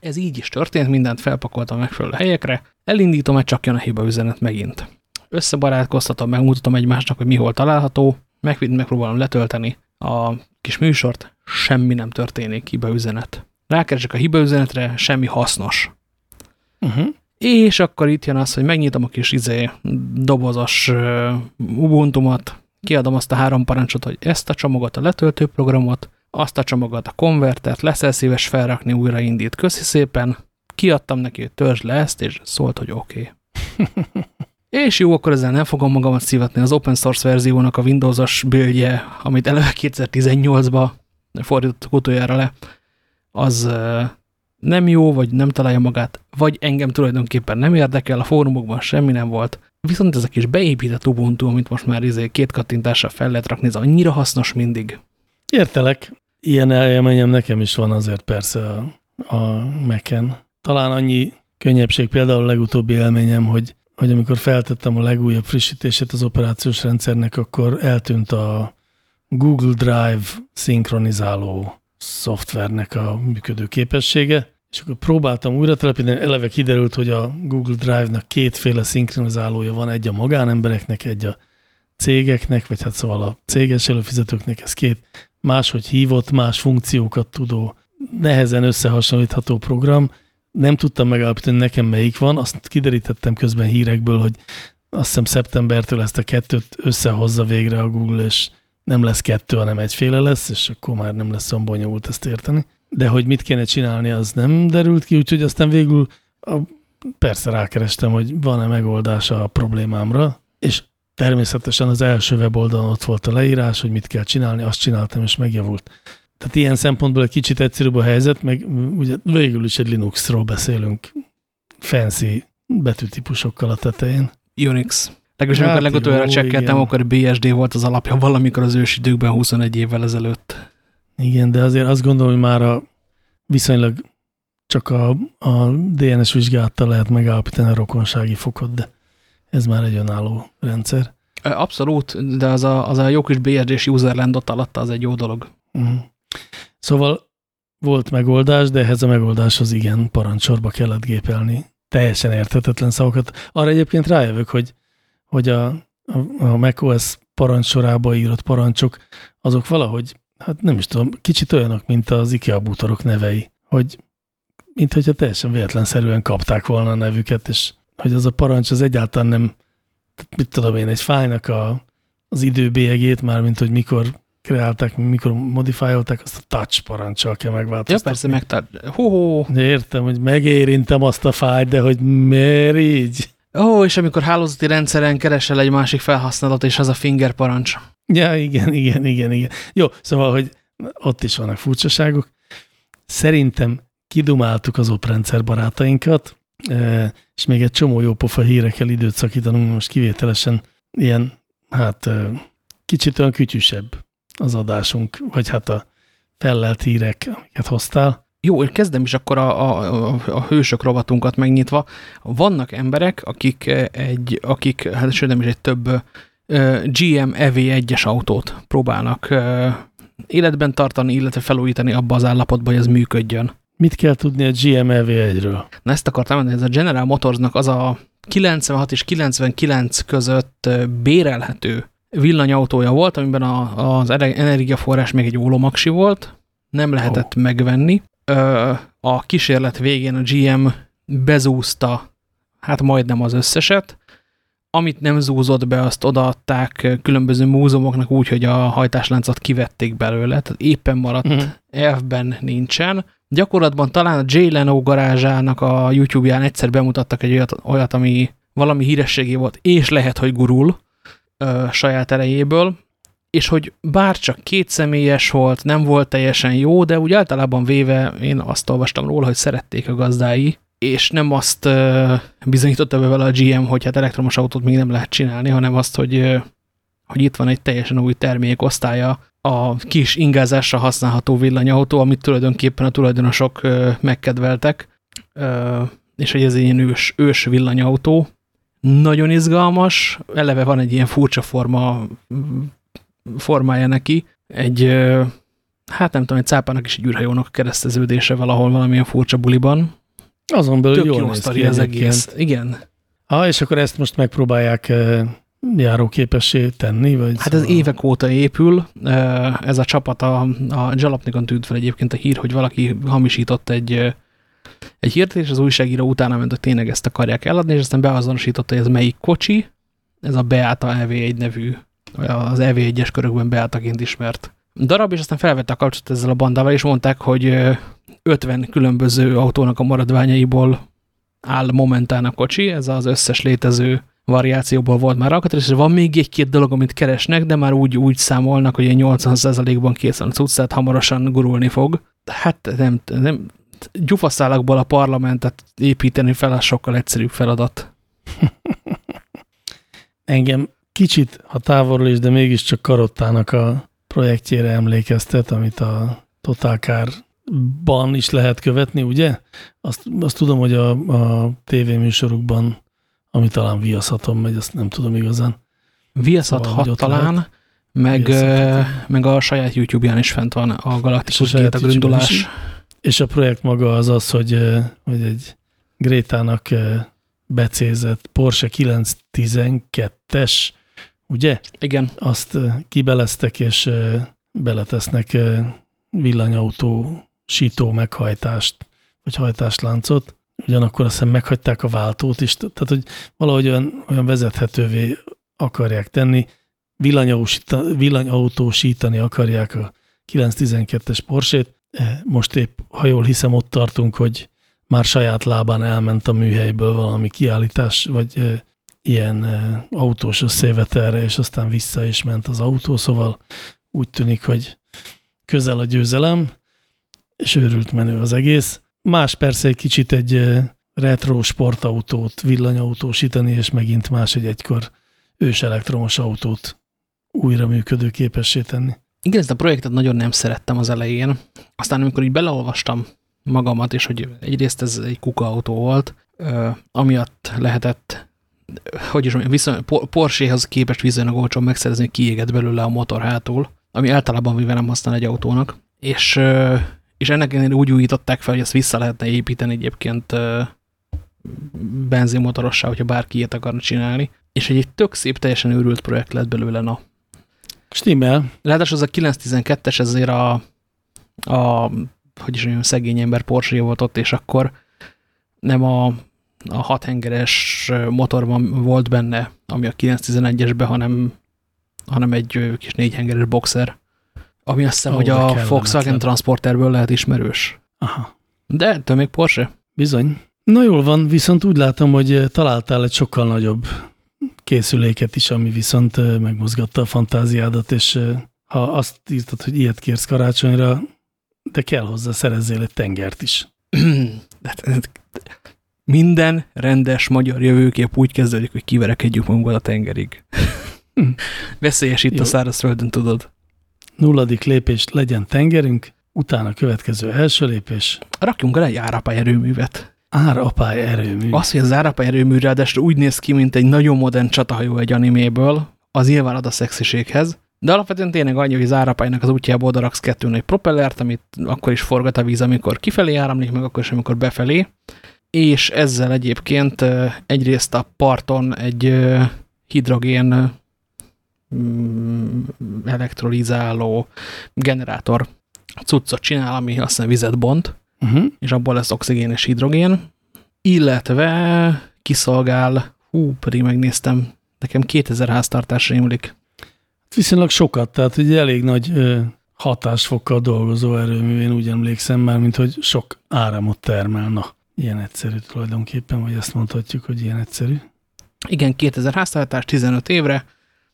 Ez így is történt, mindent felpakoltam megfelelő helyekre, elindítom, hogy csak jön a hiba üzenet megint. Összebarátkoztatom, megmutatom egymásnak, hogy mi hol található, meg, megpróbálom letölteni a kis műsort, semmi nem történik, hiba üzenet. Rákeresek a hiba üzenetre, semmi hasznos. Uh -huh. És akkor itt jön az, hogy megnyitom a kis izé, dobozos uh, Ubuntumat, kiadom azt a három parancsot, hogy ezt a csomagot, a letöltő programot, azt a csomagot, a konvertert, leszel szíves felrakni, újraindít, köszi szépen, kiadtam neki, hogy törzs le ezt, és szólt, hogy oké. Okay. és jó, akkor ezzel nem fogom magamat szívatni az open source verziónak a Windowsos bildje, amit eleve 2018-ba fordítottuk utoljára le, az nem jó, vagy nem találja magát, vagy engem tulajdonképpen nem érdekel, a fórumokban semmi nem volt. Viszont ez a kis beépített Ubuntu, amit most már izé két kattintással fel lehet rakni, ez annyira hasznos mindig. Értelek. Ilyen élményem nekem is van azért persze a, a Mac-en. Talán annyi könnyebbség, például a legutóbbi élményem, hogy, hogy amikor feltettem a legújabb frissítését az operációs rendszernek, akkor eltűnt a Google Drive szinkronizáló szoftvernek a működő képessége, és akkor próbáltam újra telepíteni, eleve kiderült, hogy a Google Drive-nak kétféle szinkronizálója van, egy a magánembereknek, egy a cégeknek, vagy hát szóval a céges előfizetőknek ez két máshogy hívott, más funkciókat tudó, nehezen összehasonlítható program. Nem tudtam megállapítani, nekem melyik van, azt kiderítettem közben hírekből, hogy azt hiszem szeptembertől ezt a kettőt összehozza végre a Google, és nem lesz kettő, hanem egyféle lesz, és akkor már nem lesz olyan bonyolult ezt érteni. De hogy mit kéne csinálni, az nem derült ki, úgyhogy aztán végül a, persze rákerestem, hogy van-e megoldása a problémámra, és természetesen az első weboldalon ott volt a leírás, hogy mit kell csinálni, azt csináltam, és megjavult. Tehát ilyen szempontból egy kicsit egyszerűbb a helyzet, meg ugye végül is egy Linuxról beszélünk fancy betűtípusokkal a tetején. Unix. Legalábbis amikor legutoljára csekkeltem, akkor BSD volt az alapja valamikor az ős időkben 21 évvel ezelőtt. Igen, de azért azt gondolom, hogy már a viszonylag csak a, a DNS vizsgálattal lehet megállapítani a rokonsági fokot, de ez már egy önálló rendszer. Abszolút, de az a, az a jó kis BSD-s userland ott alatta az egy jó dolog. Uh -huh. Szóval volt megoldás, de ehhez a megoldáshoz igen, parancsorba kellett gépelni. Teljesen értetetlen szavakat. Arra egyébként rájövök, hogy hogy a, a, a macOS parancsorába írott parancsok, azok valahogy, hát nem is tudom, kicsit olyanok, mint az IKEA bútorok nevei, hogy mint hogyha teljesen véletlenszerűen kapták volna a nevüket, és hogy az a parancs az egyáltalán nem, mit tudom én, egy fájnak a, az időbélyegét, már mint hogy mikor kreálták, mikor modifiolták, azt a touch parancsal kell megváltoztatni. Ja, persze, megtart. Hó, hó. Értem, hogy megérintem azt a fájt, de hogy miért így? Ó, oh, és amikor hálózati rendszeren keresel egy másik felhasználót, és az a finger parancs. Ja, igen, igen, igen, igen. Jó, szóval, hogy ott is vannak furcsaságok. Szerintem kidumáltuk az oprendszer barátainkat, és még egy csomó jó pofa hírekkel időt szakítanunk, most kivételesen ilyen, hát kicsit olyan kütyűsebb az adásunk, vagy hát a fellelt hírek, amiket hoztál. Jó, én kezdem is akkor a, a, a, a hősök rovatunkat megnyitva. Vannak emberek, akik egy, akik, hát sőt nem is egy több GM EV1-es autót próbálnak életben tartani, illetve felújítani abba az állapotba, hogy ez működjön. Mit kell tudni a GM EV1-ről? Na ezt akartam mondani, ez a General Motorsnak az a 96 és 99 között bérelhető villanyautója volt, amiben a, az energiaforrás még egy ólomaksi volt, nem lehetett oh. megvenni. A kísérlet végén a GM bezúzta, hát majdnem az összeset, amit nem zúzott be, azt odaadták különböző múzeumoknak úgy, hogy a hajtásláncot kivették belőle, tehát éppen maradt mm. elfben nincsen. Gyakorlatban talán a Jay Leno garázsának a YouTube-ján egyszer bemutattak egy olyat, olyat, ami valami hírességé volt, és lehet, hogy gurul ö, saját erejéből, és hogy bár csak két személyes volt, nem volt teljesen jó, de úgy általában véve én azt olvastam róla, hogy szerették a gazdái, és nem azt bizonyította be vele a GM, hogy hát elektromos autót még nem lehet csinálni, hanem azt, hogy, hogy itt van egy teljesen új termékosztálya, a kis ingázásra használható villanyautó, amit tulajdonképpen a tulajdonosok megkedveltek, és hogy ez ilyen ős, ős villanyautó. Nagyon izgalmas, eleve van egy ilyen furcsa forma, formája neki, egy, hát nem tudom, egy cápának is egy űrhajónak kereszteződése valahol valamilyen furcsa buliban, azon belül Tök jól jó sztori az egész. Igen. Ha, és akkor ezt most megpróbálják járóképessé tenni? Vagy hát ez évek óta épül. Ez a csapat, a, a Jalapnikon tűnt fel egyébként a hír, hogy valaki hamisított egy, egy hírt, és az újságíró utána ment, hogy tényleg ezt akarják eladni, és aztán beazonosította, hogy ez melyik kocsi. Ez a Beata EV1 nevű, az EV1-es körökben Beataként ismert darab, és aztán felvette a kapcsolatot ezzel a bandával, és mondták, hogy 50 különböző autónak a maradványaiból áll momentán a kocsi, ez az összes létező variációból volt már alkatrész, és van még egy-két dolog, amit keresnek, de már úgy, úgy számolnak, hogy egy 80%-ban készen a cucc, tehát hamarosan gurulni fog. Hát nem, nem gyufaszálakból a parlamentet építeni fel, az sokkal egyszerűbb feladat. Engem kicsit, ha távolról is, de mégiscsak karottának a projektjére emlékeztet, amit a Total ban is lehet követni, ugye? Azt, azt tudom, hogy a, a tévéműsorukban, ami talán viaszhatom megy, azt nem tudom igazán. Viaszat szóval, talán, meg, meg a saját YouTube-ján is fent van a galaktikus a gründulás. És a projekt maga az az, hogy, hogy egy Grétának becézett Porsche 912-es ugye? Igen. Azt kibeleztek, és beletesznek villanyautó sító meghajtást, vagy hajtásláncot. Ugyanakkor azt hiszem meghagyták a váltót is, tehát hogy valahogy olyan, olyan vezethetővé akarják tenni, villanyautósítani akarják a 912-es Porsét. Most épp, ha jól hiszem, ott tartunk, hogy már saját lábán elment a műhelyből valami kiállítás, vagy ilyen autós összévetelre, és aztán vissza is ment az autó, szóval úgy tűnik, hogy közel a győzelem, és őrült menő az egész. Más persze egy kicsit egy retro sportautót villanyautósítani, és megint más egy egykor ős elektromos autót újra működő képessé tenni. Igen, ezt a projektet nagyon nem szerettem az elején. Aztán amikor így beleolvastam magamat, és hogy egyrészt ez egy kuka autó volt, amiatt lehetett hogy is mondjam, viszony, Porsche-hoz képest viszonylag olcsón megszerezni, kiégett belőle a motor hátul, ami általában mivel nem használ egy autónak. És, és ennek ennél úgy újították fel, hogy ezt vissza lehetne építeni egyébként benzinmotorossá, hogyha bárki ilyet akarna csinálni. És egy, egy tök szép, teljesen őrült projekt lett belőle, na. Stimmel. Ráadásul az a 912-es ezért a, a hogy is mondjam, szegény ember Porsche volt ott, és akkor nem a a hathengeres motorban volt benne, ami a 911-esben, hanem, hanem egy kis négyhengeres boxer, ami azt hiszem, oh, hogy a Volkswagen Transporterből lehet ismerős. Aha. De ettől még Porsche. Bizony. Na jól van, viszont úgy látom, hogy találtál egy sokkal nagyobb készüléket is, ami viszont megmozgatta a fantáziádat, és ha azt írtad, hogy ilyet kérsz karácsonyra, de kell hozzá, szerezzél egy tengert is. Minden rendes magyar jövőkép úgy kezdődik, hogy kiverekedjük magunkat a tengerig. Veszélyes itt Jó. a szárazföldön, tudod. Nulladik lépés legyen tengerünk, utána következő első lépés. Rakjunk el egy árapály erőművet. Árapály erőmű. Az, hogy az árapály erőmű ráadásul úgy néz ki, mint egy nagyon modern csatahajó egy animéből, az nyilván ad a szexiséghez, de alapvetően tényleg annyi, hogy az árapálynak az útjából odaraksz kettő nagy propellert, amit akkor is forgat a víz, amikor kifelé áramlik, meg akkor is, amikor befelé, és ezzel egyébként egyrészt a parton egy hidrogén mm, elektrolizáló generátor cuccot csinál, ami azt hiszem vizet bont, uh -huh. és abból lesz oxigén és hidrogén, illetve kiszolgál, hú, pedig megnéztem, nekem 2000 háztartásra imlik. Viszonylag sokat, tehát egy elég nagy hatásfokkal dolgozó erőmű, én úgy emlékszem már, mint hogy sok áramot termel. Ilyen egyszerű tulajdonképpen, vagy ezt mondhatjuk, hogy ilyen egyszerű. Igen, 2000 háztartás 15 évre,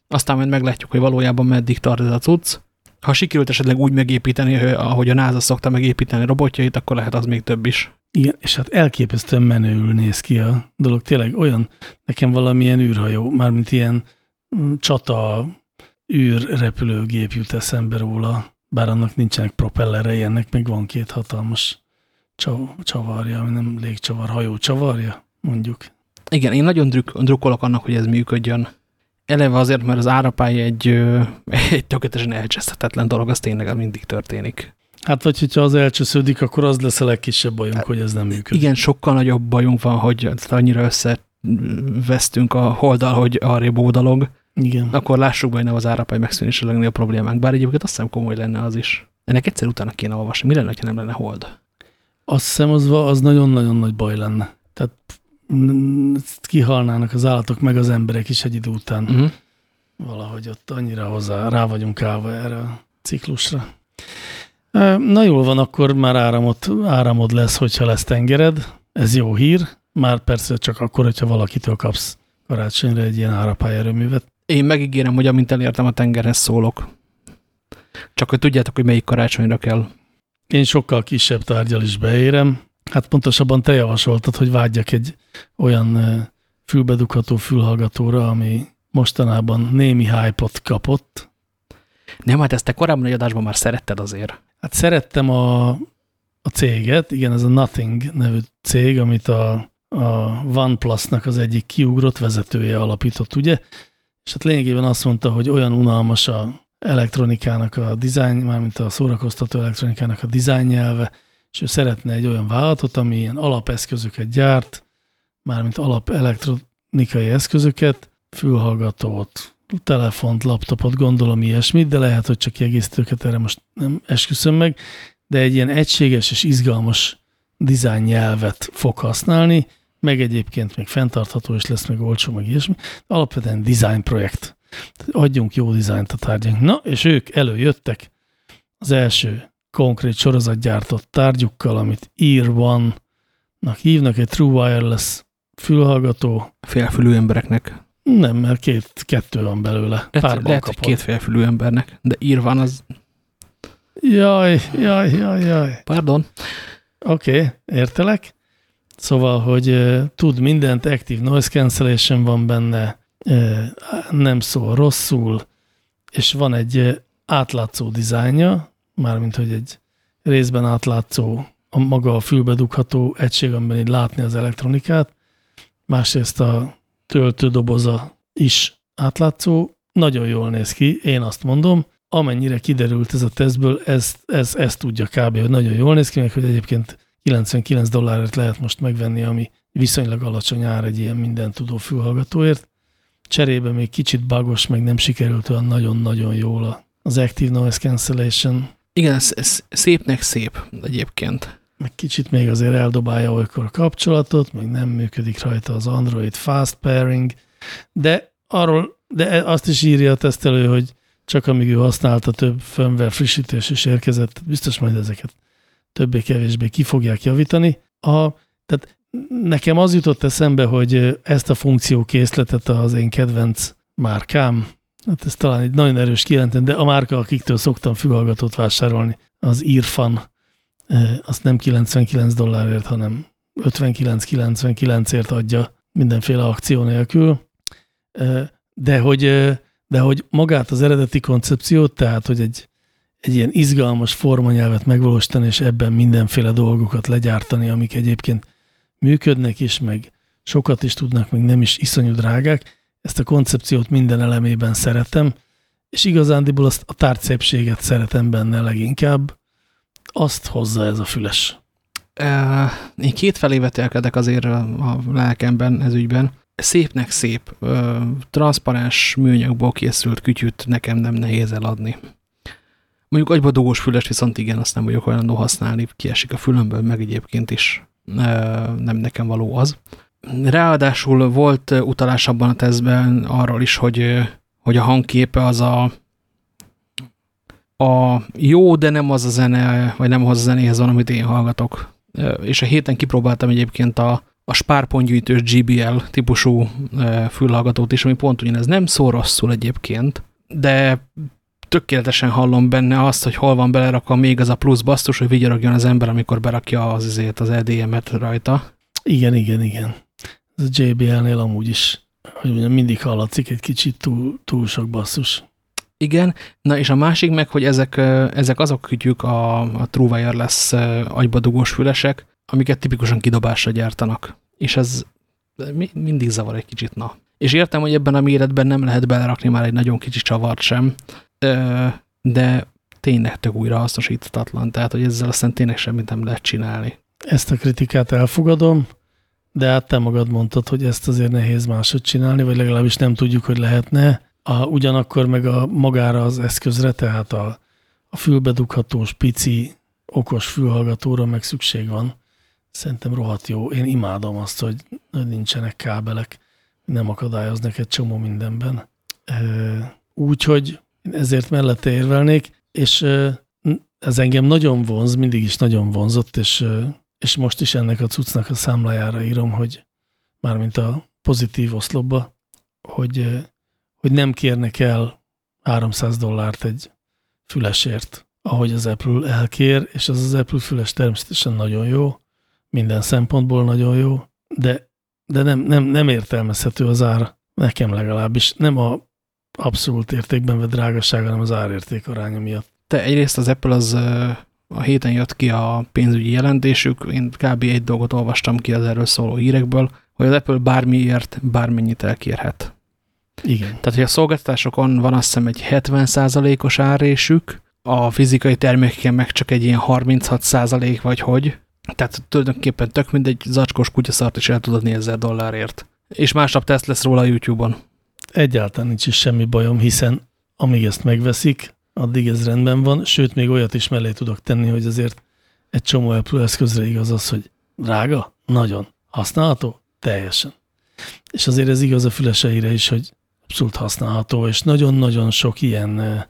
aztán majd meglátjuk, hogy valójában meddig tart ez a cucc. Ha sikerült esetleg úgy megépíteni, ahogy a NASA szokta megépíteni robotjait, akkor lehet az még több is. Igen, és hát elképesztően menőül néz ki a dolog. Tényleg olyan, nekem valamilyen űrhajó, mármint ilyen mm, csata űrrepülőgép jut eszembe róla, bár annak nincsenek propellerei, ennek meg van két hatalmas csavarja, nem légcsavar, hajó csavarja, mondjuk. Igen, én nagyon druk, drukkolok annak, hogy ez működjön. Eleve azért, mert az árapály egy, egy tökéletesen elcseszhetetlen dolog, az tényleg mindig történik. Hát vagy hogyha az elcsesződik, akkor az lesz a legkisebb bajunk, hát, hogy ez nem működik. Igen, sokkal nagyobb bajunk van, hogy annyira összevesztünk a holdal, hogy arrébb ódalog. Igen. Akkor lássuk hogy nem az árapály megszűnés a legnagyobb problémánk. Bár egyébként azt hiszem komoly lenne az is. Ennek egyszer utána kéne olvasni. Mi lenne, ha nem lenne hold? Azt hiszem, az, az nagyon-nagyon nagy baj lenne. Tehát kihalnának az állatok, meg az emberek is egy idő után. Uh mhm. -huh. Valahogy ott annyira hozzá rá vagyunk állva erre a ciklusra. Na jól van, akkor már áramod, áramod lesz, hogyha lesz tengered. Ez jó hír. Már persze csak akkor, hogyha valakitől kapsz karácsonyra egy ilyen árapályerőművet. Én megígérem, hogy amint elértem a tengerhez szólok. Csak hogy tudjátok, hogy melyik karácsonyra kell. Én sokkal kisebb tárgyal is beérem. Hát pontosabban te javasoltad, hogy vágyjak egy olyan fülbedugható fülhallgatóra, ami mostanában némi hype kapott. Nem, hát ezt te korábban egy adásban már szeretted azért. Hát szerettem a, a céget, igen, ez a Nothing nevű cég, amit a, a OnePlus-nak az egyik kiugrott vezetője alapított, ugye? És hát lényegében azt mondta, hogy olyan unalmas a elektronikának a dizájn, mármint a szórakoztató elektronikának a nyelve, és ő szeretne egy olyan vállalatot, ami ilyen alapeszközöket gyárt, mármint alap elektronikai eszközöket, fülhallgatót, telefont, laptopot, gondolom ilyesmit, de lehet, hogy csak kiegészítőket erre most nem esküszöm meg, de egy ilyen egységes és izgalmas nyelvet fog használni, meg egyébként még fenntartható is lesz, meg olcsó, meg ilyesmi. Alapvetően design projekt. Adjunk jó dizájnt a tárgyunk. Na, és ők előjöttek az első konkrét sorozatgyártott tárgyukkal, amit Ear One-nak hívnak, egy True Wireless fülhallgató. Félfülű embereknek. Nem, mert két, kettő van belőle. Lehet, lehet hogy két félfülű embernek, de ír van az... Jaj, jaj, jaj, jaj. Pardon. Oké, okay, értelek. Szóval, hogy uh, tud mindent, Active Noise Cancellation van benne, nem szól rosszul, és van egy átlátszó dizájnja, mármint, hogy egy részben átlátszó a maga a fülbedugható egység, amiben így látni az elektronikát, másrészt a töltődoboza is átlátszó, nagyon jól néz ki, én azt mondom, amennyire kiderült ez a tesztből, ez, ez, ez tudja kb. hogy nagyon jól néz ki, meg hogy egyébként 99 dollárért lehet most megvenni, ami viszonylag alacsony ár egy ilyen minden tudó fülhallgatóért. Cserébe még kicsit bagos, meg nem sikerült olyan nagyon-nagyon jól az Active Noise Cancellation. Igen, ez, ez szépnek szép egyébként meg kicsit még azért eldobálja olykor a kapcsolatot, meg nem működik rajta az Android Fast Pairing, de arról, de azt is írja a tesztelő, hogy csak amíg ő használta több firmware frissítés és érkezett, biztos majd ezeket többé-kevésbé ki fogják javítani. A, tehát nekem az jutott eszembe, hogy ezt a funkciókészletet az én kedvenc márkám, hát ez talán egy nagyon erős kijelenteni, de a márka, akiktől szoktam fülhallgatót vásárolni, az Irfan azt nem 99 dollárért, hanem 59-99ért adja mindenféle akció nélkül. De hogy, de hogy magát az eredeti koncepciót, tehát hogy egy, egy ilyen izgalmas formanyelvet megvalósítani, és ebben mindenféle dolgokat legyártani, amik egyébként működnek is, meg sokat is tudnak, meg nem is iszonyú drágák, ezt a koncepciót minden elemében szeretem, és igazándiból azt a tárgyszépséget szeretem benne leginkább, azt hozza ez a füles. Én két felé vetélkedek azért a lelkemben ez ügyben. Szépnek szép, transzparens műanyagból készült kütyűt nekem nem nehéz eladni. Mondjuk agyba dugós füles viszont igen, azt nem vagyok hajlandó használni, kiesik a fülömből, meg egyébként is nem nekem való az. Ráadásul volt utalás abban a tesztben arról is, hogy, hogy a hangképe az a, a jó, de nem az a zene, vagy nem az a zenéhez van, amit én hallgatok. És a héten kipróbáltam egyébként a, a spárpontgyűjtős GBL típusú fülhallgatót is, ami pont ugyanez nem szó rosszul egyébként, de tökéletesen hallom benne azt, hogy hol van belerakva még az a plusz basztus, hogy vigyorogjon az ember, amikor berakja az, azért az EDM-et rajta. Igen, igen, igen. Ez a JBL-nél amúgy is, hogy mondjam, mindig hallatszik egy kicsit túl, túl sok basszus. Igen, na és a másik meg, hogy ezek, ezek azok kütyük a, a True Wireless agybadugós fülesek, amiket tipikusan kidobásra gyártanak. És ez mindig zavar egy kicsit, na. És értem, hogy ebben a méretben nem lehet belerakni már egy nagyon kicsi csavart sem, de tényleg tök újra hasznosíthatatlan, tehát hogy ezzel aztán tényleg semmit nem lehet csinálni. Ezt a kritikát elfogadom, de hát te magad mondtad, hogy ezt azért nehéz máshogy csinálni, vagy legalábbis nem tudjuk, hogy lehetne. A, ugyanakkor meg a magára az eszközre, tehát a, a fülbedughatós, pici, okos fülhallgatóra meg szükség van. Szerintem rohadt jó. Én imádom azt, hogy nincsenek kábelek, nem akadályoznak egy csomó mindenben. Úgyhogy ezért mellette érvelnék, és ez engem nagyon vonz, mindig is nagyon vonzott, és, és most is ennek a cuccnak a számlájára írom, hogy mármint a pozitív oszlopba, hogy, hogy nem kérnek el 300 dollárt egy fülesért, ahogy az Apple elkér, és az az Apple füles természetesen nagyon jó, minden szempontból nagyon jó, de, de nem, nem, nem értelmezhető az ár, nekem legalábbis. Nem a abszolút értékben vett drágasága, hanem az árérték aránya miatt. Te egyrészt az Apple az a héten jött ki a pénzügyi jelentésük, én kb. egy dolgot olvastam ki az erről szóló hírekből, hogy az Apple bármiért bármennyit elkérhet. Igen. Tehát, hogy a szolgáltatásokon van azt hiszem egy 70%-os árésük, a fizikai termékeken meg csak egy ilyen 36% vagy hogy. Tehát tulajdonképpen tök mindegy zacskós kutyaszart is el tudod 1000 dollárért. És másnap teszt lesz róla a YouTube-on egyáltalán nincs is semmi bajom, hiszen amíg ezt megveszik, addig ez rendben van, sőt, még olyat is mellé tudok tenni, hogy azért egy csomó Apple eszközre igaz az, hogy drága? Nagyon. Használható? Teljesen. És azért ez igaz a füleseire is, hogy abszolút használható, és nagyon-nagyon sok ilyen,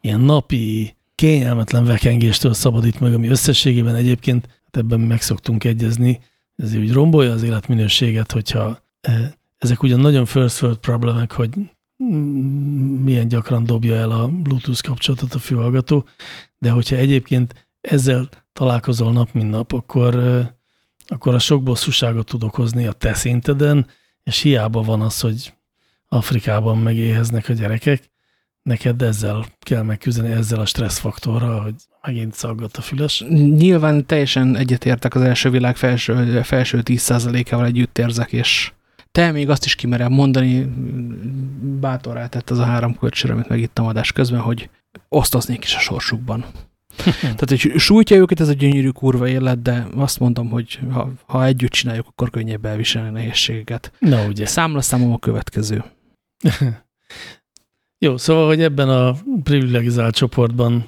ilyen napi, kényelmetlen vekengéstől szabadít meg, ami összességében egyébként, hát ebben meg szoktunk egyezni, ezért úgy rombolja az életminőséget, hogyha ezek ugyan nagyon first world problémák, hogy milyen gyakran dobja el a Bluetooth kapcsolatot a fülhallgató, de hogyha egyébként ezzel találkozol nap, mint nap, akkor, akkor a sok bosszúságot tud okozni a te szinteden, és hiába van az, hogy Afrikában megéheznek a gyerekek, neked ezzel kell megküzdeni, ezzel a stresszfaktorral, hogy megint szaggat a füles. Nyilván teljesen egyetértek az első világ felső, felső 10%-ával együtt érzek, és te még azt is kimerem mondani, bátor tett az a három kölcsör, amit megittam adás közben, hogy osztoznék is a sorsukban. Tehát, hogy sújtja őket ez a gyönyörű kurva élet, de azt mondom, hogy ha, ha együtt csináljuk, akkor könnyebb elviselni a nehézségeket. Na ugye. Számlaszámom a következő. Jó, szóval, hogy ebben a privilegizált csoportban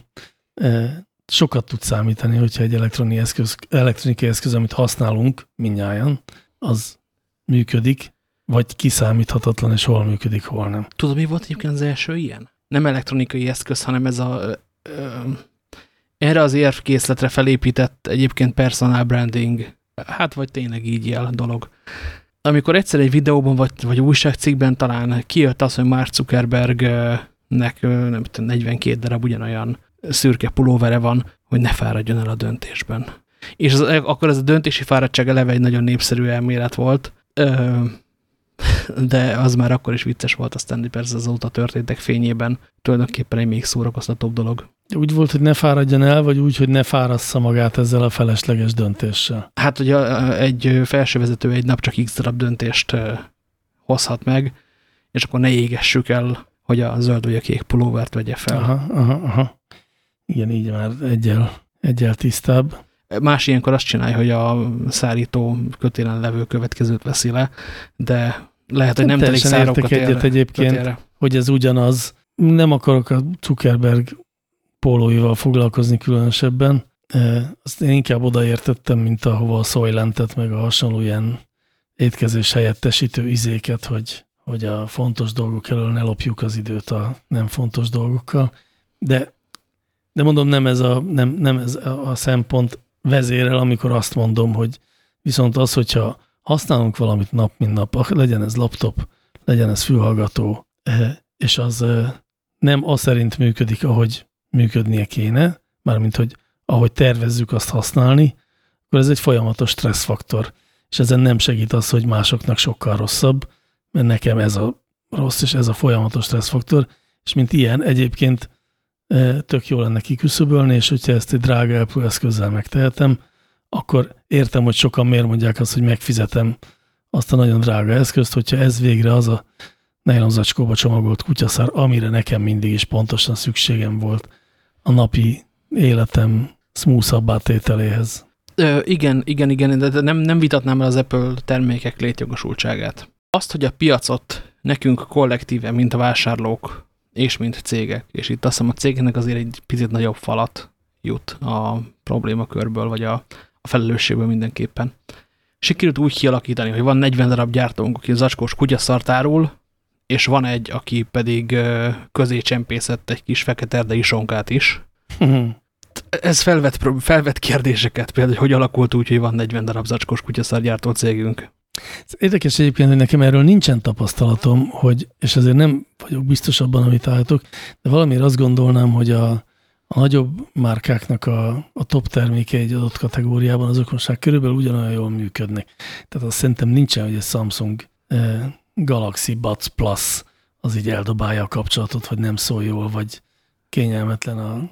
e, sokat tud számítani, hogyha egy elektronikai eszköz, elektronikai eszköz, amit használunk minnyáján, az működik, vagy kiszámíthatatlan, és hol működik, hol nem. Tudod, mi volt egyébként az első ilyen? Nem elektronikai eszköz, hanem ez a... Ö, ö, erre az érvkészletre felépített egyébként personal branding, hát vagy tényleg így jel dolog. Amikor egyszer egy videóban vagy, vagy újságcikkben talán kijött az, hogy Mark Zuckerbergnek nem tudom, 42 darab ugyanolyan szürke pulóvere van, hogy ne fáradjon el a döntésben. És az, akkor ez a döntési fáradtság eleve egy nagyon népszerű elmélet volt, de az már akkor is vicces volt, aztán persze azóta történtek fényében tulajdonképpen egy még szórakoztatóbb dolog. Úgy volt, hogy ne fáradjon el, vagy úgy, hogy ne fárassza magát ezzel a felesleges döntéssel? Hát, hogy egy felsővezető egy nap csak x darab döntést hozhat meg, és akkor ne égessük el, hogy a zöld vagy a kék pulóvert vegye fel. Aha, aha, aha. Igen, így már egyel, egyel tisztább. Más ilyenkor azt csinálja, hogy a szárító kötélen levő következőt veszi le, de lehet, hogy nem telik szárokat egyet egyébként, kötélre. hogy ez ugyanaz. Nem akarok a Zuckerberg pólóival foglalkozni különösebben. Azt én inkább odaértettem, mint ahova a szojlentet, meg a hasonló ilyen étkezés helyettesítő izéket, hogy, hogy a fontos dolgok elől ne lopjuk az időt a nem fontos dolgokkal. De, de mondom, nem ez, a, nem, nem ez a szempont vezérel, amikor azt mondom, hogy viszont az, hogyha használunk valamit nap, mint nap, legyen ez laptop, legyen ez fülhallgató, és az nem az szerint működik, ahogy működnie kéne, mármint, hogy ahogy tervezzük azt használni, akkor ez egy folyamatos stresszfaktor, és ezen nem segít az, hogy másoknak sokkal rosszabb, mert nekem ez a rossz, és ez a folyamatos stresszfaktor, és mint ilyen egyébként tök jó lenne kiküszöbölni, és hogyha ezt egy drága Apple eszközzel megtehetem, akkor értem, hogy sokan miért mondják azt, hogy megfizetem azt a nagyon drága eszközt, hogyha ez végre az a nylon zacskóba csomagolt kutyaszár, amire nekem mindig is pontosan szükségem volt a napi életem smooth tételéhez. Ö, igen, igen, igen, de nem, nem vitatnám el az Apple termékek létjogosultságát. Azt, hogy a piacot nekünk kollektíve, mint a vásárlók, és mint cégek, és itt azt hiszem a cégnek azért egy picit nagyobb falat jut a problémakörből, vagy a, a felelősségből mindenképpen. Sikerült úgy kialakítani, hogy van 40 darab gyártónk, aki zacskós kutyaszartárul, és van egy, aki pedig közé csempészett egy kis fekete erdei sonkát is. Ez felvet, felvet kérdéseket, például, hogy hogy alakult úgy, hogy van 40 darab zacskós kutyaszargyártó cégünk. Ez érdekes egyébként, hogy nekem erről nincsen tapasztalatom, hogy, és ezért nem vagyok biztos abban, amit álltok, de valamiért azt gondolnám, hogy a, a nagyobb márkáknak a, a top terméke egy adott kategóriában az okonság körülbelül ugyanolyan jól működnek. Tehát azt szerintem nincsen, hogy egy Samsung eh, Galaxy Buds Plus az így eldobálja a kapcsolatot, hogy nem szól jól, vagy kényelmetlen a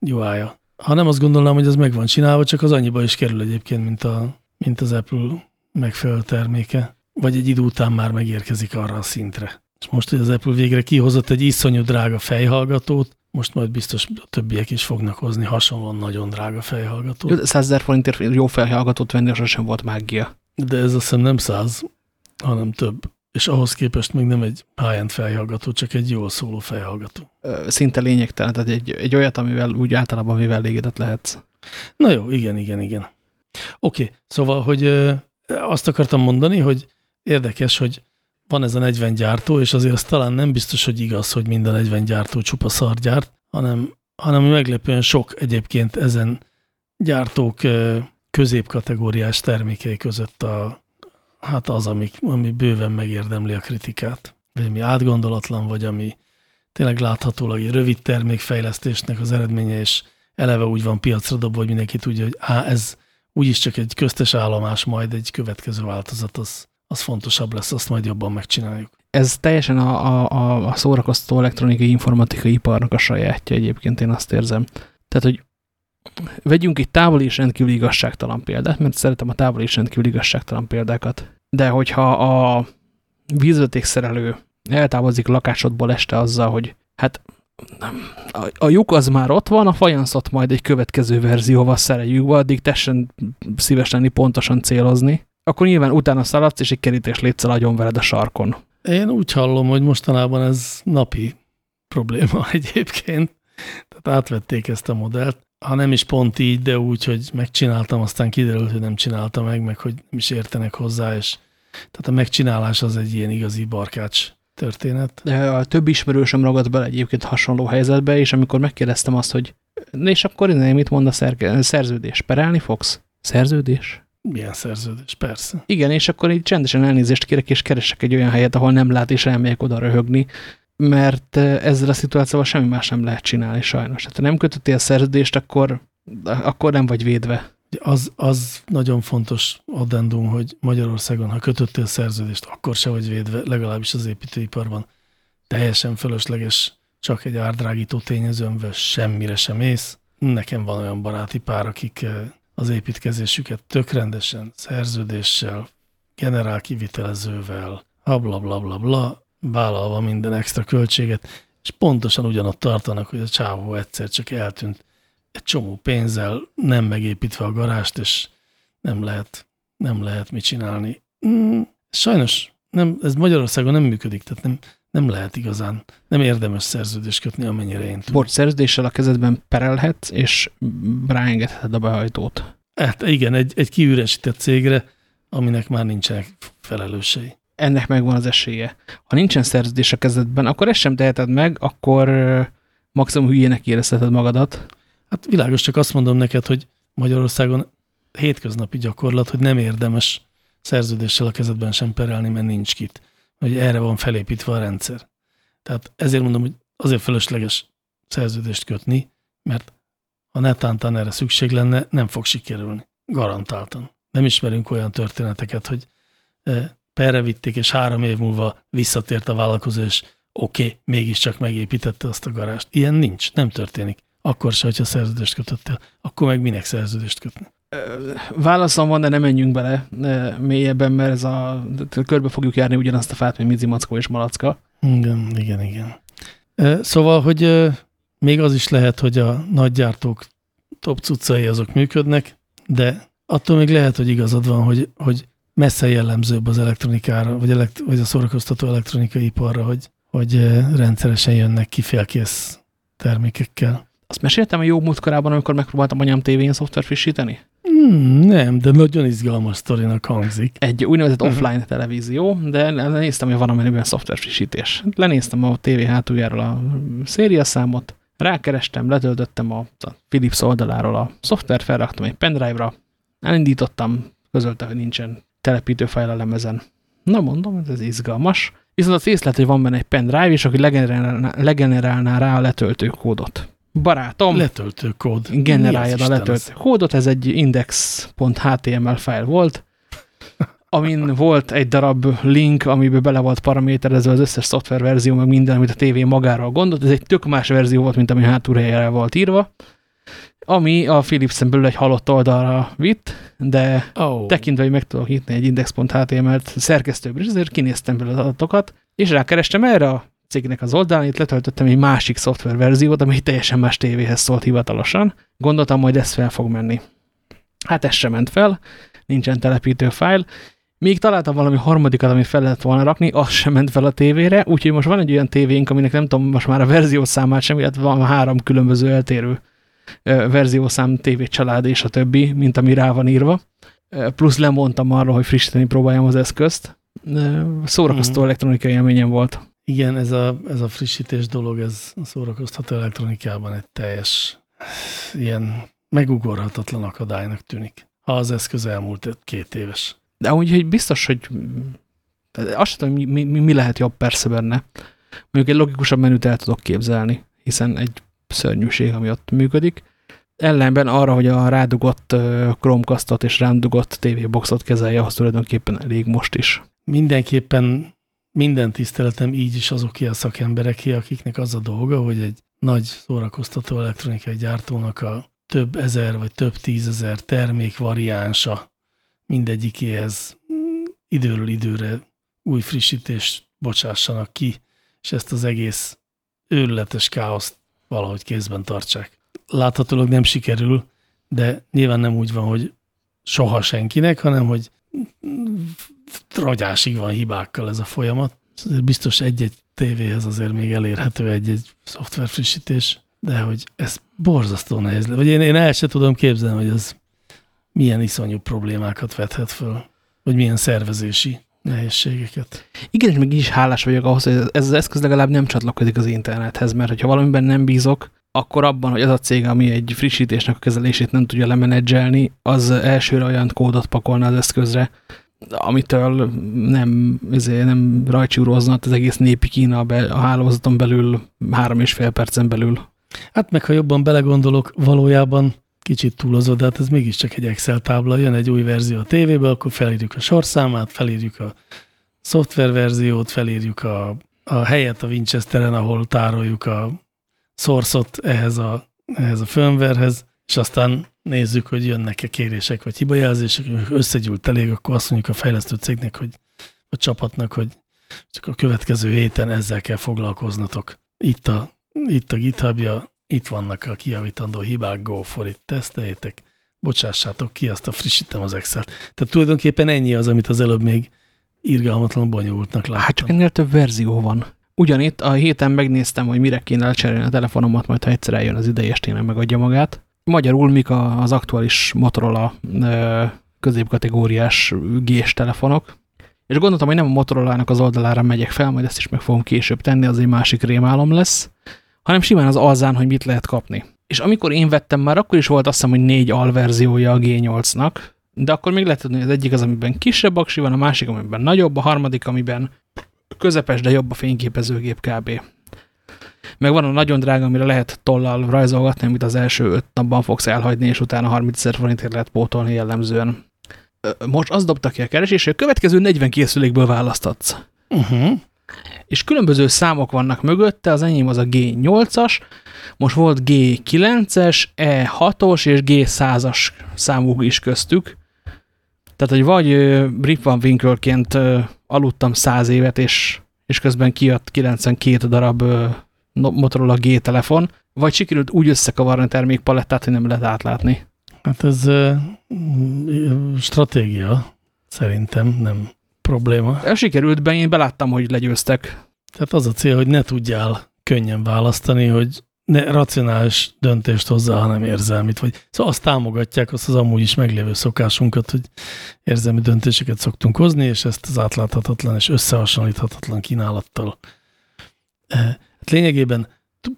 UI-ja. Ha nem azt gondolnám, hogy az meg van csinálva, csak az annyiba is kerül egyébként, mint, a, mint az Apple megfelelő terméke, vagy egy idő után már megérkezik arra a szintre. És most, hogy az Apple végre kihozott egy iszonyú drága fejhallgatót, most majd biztos a többiek is fognak hozni hasonlóan nagyon drága fejhallgatót. 100 ezer forintért jó fejhallgatót venni, sosem volt mágia. De ez azt hiszem nem száz, hanem több és ahhoz képest még nem egy high-end fejhallgató, csak egy jól szóló fejhallgató. Szinte lényegtelen, tehát egy, egy olyat, amivel úgy általában mivel elégedett lehetsz. Na jó, igen, igen, igen. Oké, okay, szóval, hogy azt akartam mondani, hogy érdekes, hogy van ez a 40 gyártó, és azért az talán nem biztos, hogy igaz, hogy minden 40 gyártó csupa szar gyárt, hanem, hanem meglepően sok egyébként ezen gyártók középkategóriás termékei között a, hát az, ami, ami bőven megérdemli a kritikát. Vagy ami átgondolatlan, vagy ami tényleg láthatólag egy rövid termékfejlesztésnek az eredménye, és eleve úgy van piacra dobva, hogy mindenki tudja, hogy á, ez úgyis csak egy köztes állomás, majd egy következő változat, az, az fontosabb lesz, azt majd jobban megcsináljuk. Ez teljesen a, a, a szórakoztató elektronikai informatikai iparnak a sajátja egyébként, én azt érzem. Tehát, hogy vegyünk egy távoli és rendkívül igazságtalan példát, mert szeretem a távoli és rendkívül igazságtalan példákat. De hogyha a vízvezetékszerelő eltávozik lakásodból este azzal, hogy hát a, a lyuk az már ott van, a fajanszot majd egy következő verzióval szereljük be, addig tessen szíves lenni pontosan célozni, akkor nyilván utána szaladsz, és egy kerítés létszel agyon veled a sarkon. Én úgy hallom, hogy mostanában ez napi probléma egyébként. Tehát átvették ezt a modellt ha nem is pont így, de úgy, hogy megcsináltam, aztán kiderült, hogy nem csinálta meg, meg hogy nem is értenek hozzá, és tehát a megcsinálás az egy ilyen igazi barkács történet. De a több ismerősöm ragadt bele egyébként hasonló helyzetbe, és amikor megkérdeztem azt, hogy és akkor nem mit mond a szerződés? Perelni fogsz? Szerződés? Milyen szerződés? Persze. Igen, és akkor így csendesen elnézést kérek, és keresek egy olyan helyet, ahol nem lát, és elmegyek oda röhögni, mert ezzel a szituációval semmi más nem lehet csinálni sajnos. Hát, ha nem kötöttél szerződést, akkor, akkor nem vagy védve. Az, az nagyon fontos addendum, hogy Magyarországon, ha kötöttél szerződést, akkor se vagy védve, legalábbis az építőiparban. Teljesen fölösleges, csak egy árdrágító tényezőmvel semmire sem ész. Nekem van olyan baráti pár, akik az építkezésüket tök rendesen, szerződéssel, generál kivitelezővel, bla bla bla, bla vállalva minden extra költséget, és pontosan ugyanott tartanak, hogy a csávó egyszer csak eltűnt egy csomó pénzzel, nem megépítve a garást, és nem lehet, nem lehet mit csinálni. Mm, sajnos nem, ez Magyarországon nem működik, tehát nem, nem lehet igazán, nem érdemes szerződést kötni, amennyire én tudom. Bort szerződéssel a kezedben perelhetsz, és ráengedheted a behajtót. Hát igen, egy, egy kiüresített cégre, aminek már nincsenek felelősei. Ennek megvan az esélye. Ha nincsen szerződés a kezedben, akkor ezt sem teheted meg, akkor maximum hülyének érezheted magadat. Hát világos, csak azt mondom neked, hogy Magyarországon hétköznapi gyakorlat, hogy nem érdemes szerződéssel a kezedben sem perelni, mert nincs kit. Hogy erre van felépítve a rendszer. Tehát ezért mondom, hogy azért fölösleges szerződést kötni, mert ha netántán erre szükség lenne, nem fog sikerülni. Garantáltan. Nem ismerünk olyan történeteket, hogy e, perre vitték, és három év múlva visszatért a vállalkozó, és oké, okay, mégiscsak megépítette azt a garást. Ilyen nincs, nem történik. Akkor se, hogyha szerződést kötöttél. Akkor meg minek szerződést kötni? Válaszom van, de nem menjünk bele mélyebben, mert ez a, körbe fogjuk járni ugyanazt a fát, mint Mizi Mackó és Malacka. Igen, igen, igen. Szóval, hogy még az is lehet, hogy a nagygyártók top cuccai azok működnek, de attól még lehet, hogy igazad van, hogy, hogy messze jellemzőbb az elektronikára, vagy, elekt vagy a szórakoztató elektronikai iparra, hogy, hogy rendszeresen jönnek ki félkész termékekkel. Azt meséltem a jó múltkorában, amikor megpróbáltam anyám tévén szoftver frissíteni? Hmm, nem, de nagyon izgalmas sztorinak hangzik. Egy úgynevezett uh-huh. offline televízió, de lenéztem, hogy van a menüben szoftver frissítés. Lenéztem a tévé hátuljáról a szériaszámot, rákerestem, letöltöttem a, Philips oldaláról a szoftver, felraktam egy pendrive-ra, elindítottam, közölte, hogy nincsen telepítőfájl a lemezen. Na mondom, ez izgalmas. Viszont az észlet, hogy van benne egy pendrive, és aki legenerálná, legenerálná rá a letöltő kódot. Barátom. Letöltő kód. Generáljad a letöltő kódot, ez egy index.html fájl volt, amin volt egy darab link, amiben bele volt paraméterezve az összes szoftververzió, meg minden, amit a tévé magáról gondolt. Ez egy tök más verzió volt, mint ami hátulhelyre volt írva, ami a Philipsen belül egy halott oldalra vitt, de oh. tekintve, hogy meg tudok nyitni egy index.html-t szerkesztőből, ezért kinéztem belőle az adatokat, és rákerestem erre a cégnek az oldalán, itt letöltöttem egy másik szoftververziót, ami teljesen más tévéhez szólt hivatalosan. Gondoltam, hogy ez fel fog menni. Hát ez sem ment fel, nincsen telepítő fájl. Még találtam valami harmadikat, amit fel lehet volna rakni, az sem ment fel a tévére, úgyhogy most van egy olyan tévénk, aminek nem tudom most már a verziószámát sem, illetve van három különböző eltérő verziószám, tévécsalád és a többi, mint ami rá van írva. Plusz lemondtam arról, hogy frissíteni próbáljam az eszközt. Szórakoztó -huh. elektronikai élményem volt. Igen, ez a, ez a frissítés dolog, ez szórakoztató elektronikában egy teljes ilyen megugorhatatlan akadálynak tűnik, ha az eszköz elmúlt két éves. De úgy, hogy biztos, hogy azt tudom, mi, mi, mi lehet jobb persze benne. Mondjuk egy logikusabb menüt el tudok képzelni, hiszen egy szörnyűség, ami ott működik. Ellenben arra, hogy a rádugott Chromecastot és rádugott TV-boxot kezelje, az tulajdonképpen elég most is. Mindenképpen minden tiszteletem így is azoké a szakembereké, akiknek az a dolga, hogy egy nagy szórakoztató elektronikai gyártónak a több ezer vagy több tízezer termék variánsa mindegyikéhez időről időre új frissítést bocsássanak ki, és ezt az egész őrületes káoszt valahogy kézben tartsák. Láthatólag nem sikerül, de nyilván nem úgy van, hogy soha senkinek, hanem hogy ragyásig van hibákkal ez a folyamat. Biztos egy-egy tévéhez azért még elérhető egy-egy szoftver frissítés, de hogy ez borzasztó nehéz. Vagy én, én el sem tudom képzelni, hogy ez milyen iszonyú problémákat vethet föl, vagy milyen szervezési nehézségeket. Igen, és még is hálás vagyok ahhoz, hogy ez az eszköz legalább nem csatlakozik az internethez, mert hogyha valamiben nem bízok, akkor abban, hogy az a cég, ami egy frissítésnek a kezelését nem tudja lemenedzselni, az elsőre olyan kódot pakolna az eszközre, amitől nem, ezért nem rajcsúrozna az egész népi Kína be, a hálózaton belül három és fél percen belül. Hát meg ha jobban belegondolok, valójában kicsit túlozod, de hát ez mégiscsak egy Excel tábla, jön egy új verzió a tévébe, akkor felírjuk a sorszámát, felírjuk a szoftververziót, felírjuk a, a helyet a Winchesteren, ahol tároljuk a source ehhez a, ehhez a firmwarehez, és aztán nézzük, hogy jönnek-e kérések vagy hibajelzések, összegyűlt elég, akkor azt mondjuk a fejlesztő cégnek, hogy a csapatnak, hogy csak a következő héten ezzel kell foglalkoznatok. Itt a, itt a GitHubja, itt vannak a kiavítandó hibák, go for it, teszteljétek, bocsássátok ki, azt a frissítem az Excel-t. Tehát tulajdonképpen ennyi az, amit az előbb még irgalmatlan bonyolultnak láttam. Hát csak ennél több verzió van. Ugyanitt a héten megnéztem, hogy mire kéne lecserélni a telefonomat, majd ha egyszer eljön az ideje, és tényleg megadja magát. Magyarul mik az aktuális Motorola középkategóriás G-s telefonok, és gondoltam, hogy nem a Motorola-nak az oldalára megyek fel, majd ezt is meg fogom később tenni, az egy másik rémálom lesz, hanem simán az alzán, hogy mit lehet kapni. És amikor én vettem, már akkor is volt azt hiszem, hogy négy alverziója a G8-nak, de akkor még lehet hogy az egyik az, amiben kisebb aksi van, a másik, amiben nagyobb, a harmadik, amiben közepes, de jobb a fényképezőgép kb. Meg van a nagyon drága, amire lehet tollal rajzolgatni, amit az első öt napban fogsz elhagyni, és utána 30 ezer forintért lehet pótolni jellemzően. Most azt dobtak ki a keresés, hogy a következő 40 készülékből választatsz. Uh -huh. És különböző számok vannak mögötte, az enyém az a G8-as, most volt G9-es, E6-os és G100-as számú is köztük. Tehát, hogy vagy Rip Van Winklerként aludtam 100 évet, és, és közben kijött 92 darab Motorola G telefon, vagy sikerült úgy összekavarni a termékpalettát, hogy nem lehet átlátni. Hát ez stratégia, szerintem nem probléma. El sikerült be, én beláttam, hogy legyőztek. Tehát az a cél, hogy ne tudjál könnyen választani, hogy ne racionális döntést hozzá, hanem érzelmit. Vagy, szóval azt támogatják, azt az amúgy is meglévő szokásunkat, hogy érzelmi döntéseket szoktunk hozni, és ezt az átláthatatlan és összehasonlíthatatlan kínálattal. Hát lényegében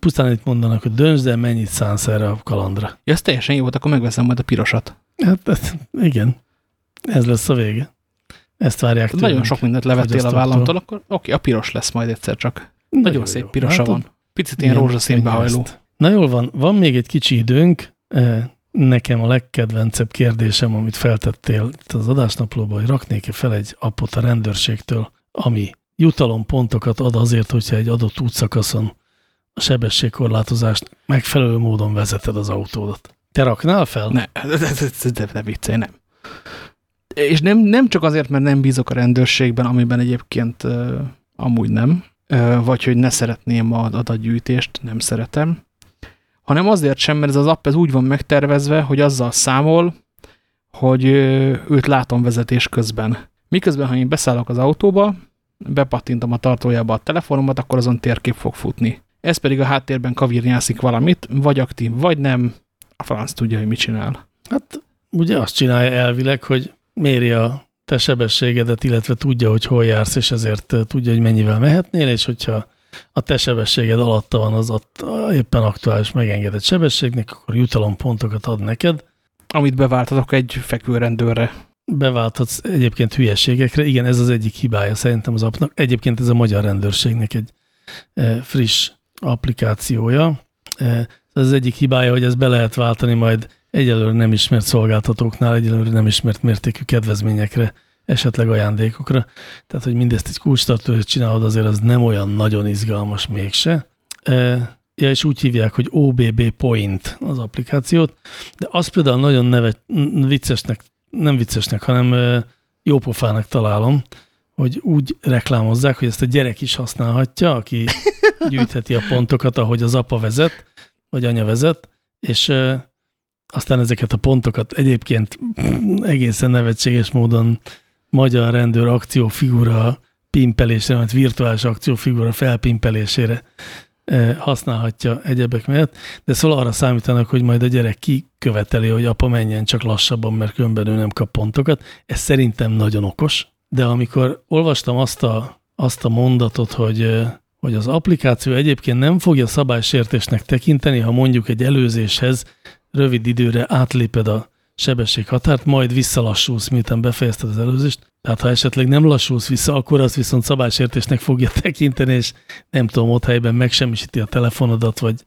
pusztán itt mondanak, hogy döntsd el, mennyit szánsz erre a kalandra. Ja, ez teljesen jó volt, akkor megveszem majd a pirosat. Hát, hát igen, ez lesz a vége. Ezt várják tőlünk. Nagyon sok mindent levettél a vállamtól, akkor oké, a piros lesz majd egyszer csak. Nagyon, Nagyon szép pirosa hát, van. Picit ilyen rózsaszínbe hajló. Na jól van, van még egy kicsi időnk. Nekem a legkedvencebb kérdésem, amit feltettél az adásnaplóban, hogy raknék-e fel egy appot a rendőrségtől, ami jutalompontokat ad azért, hogyha egy adott útszakaszon a sebességkorlátozást megfelelő módon vezeted az autódat. Te raknál fel? Ne, de, de viccelj, nem. És nem, nem csak azért, mert nem bízok a rendőrségben, amiben egyébként uh, amúgy nem, uh, vagy hogy ne szeretném az adatgyűjtést, nem szeretem, hanem azért sem, mert ez az app ez úgy van megtervezve, hogy azzal számol, hogy uh, őt látom vezetés közben. Miközben, ha én beszállok az autóba, bepattintom a tartójába a telefonomat, akkor azon térkép fog futni. Ez pedig a háttérben kavirnyászik valamit, vagy aktív, vagy nem. A franc tudja, hogy mit csinál. Hát ugye azt csinálja elvileg, hogy méri a te sebességedet, illetve tudja, hogy hol jársz, és ezért tudja, hogy mennyivel mehetnél, és hogyha a te sebességed alatta van az ott éppen aktuális megengedett sebességnek, akkor jutalompontokat ad neked. Amit beváltatok egy fekvőrendőrre. Beválthatsz egyébként hülyeségekre. Igen, ez az egyik hibája szerintem az appnak. Egyébként ez a magyar rendőrségnek egy friss applikációja. Ez az egyik hibája, hogy ezt be lehet váltani majd egyelőre nem ismert szolgáltatóknál, egyelőre nem ismert mértékű kedvezményekre, esetleg ajándékokra. Tehát, hogy mindezt egy kulcstartóért csinálod, azért az nem olyan nagyon izgalmas mégse. Ja, és úgy hívják, hogy OBB Point az applikációt, de azt például nagyon nevet, viccesnek, nem viccesnek, hanem jópofának találom, hogy úgy reklámozzák, hogy ezt a gyerek is használhatja, aki gyűjtheti a pontokat, ahogy az apa vezet, vagy anya vezet, és aztán ezeket a pontokat egyébként egészen nevetséges módon magyar rendőr akciófigura pimpelésre, vagy virtuális akciófigura felpimpelésére használhatja egyebek mellett, de szóval arra számítanak, hogy majd a gyerek kiköveteli, hogy apa menjen csak lassabban, mert különben ő nem kap pontokat. Ez szerintem nagyon okos, de amikor olvastam azt a, azt a mondatot, hogy, hogy az applikáció egyébként nem fogja szabálysértésnek tekinteni, ha mondjuk egy előzéshez rövid időre átléped a sebességhatárt, majd visszalassulsz, miután befejezted az előzést. Tehát ha esetleg nem lassulsz vissza, akkor az viszont szabálysértésnek fogja tekinteni, és nem tudom, ott helyben megsemmisíti a telefonodat, vagy,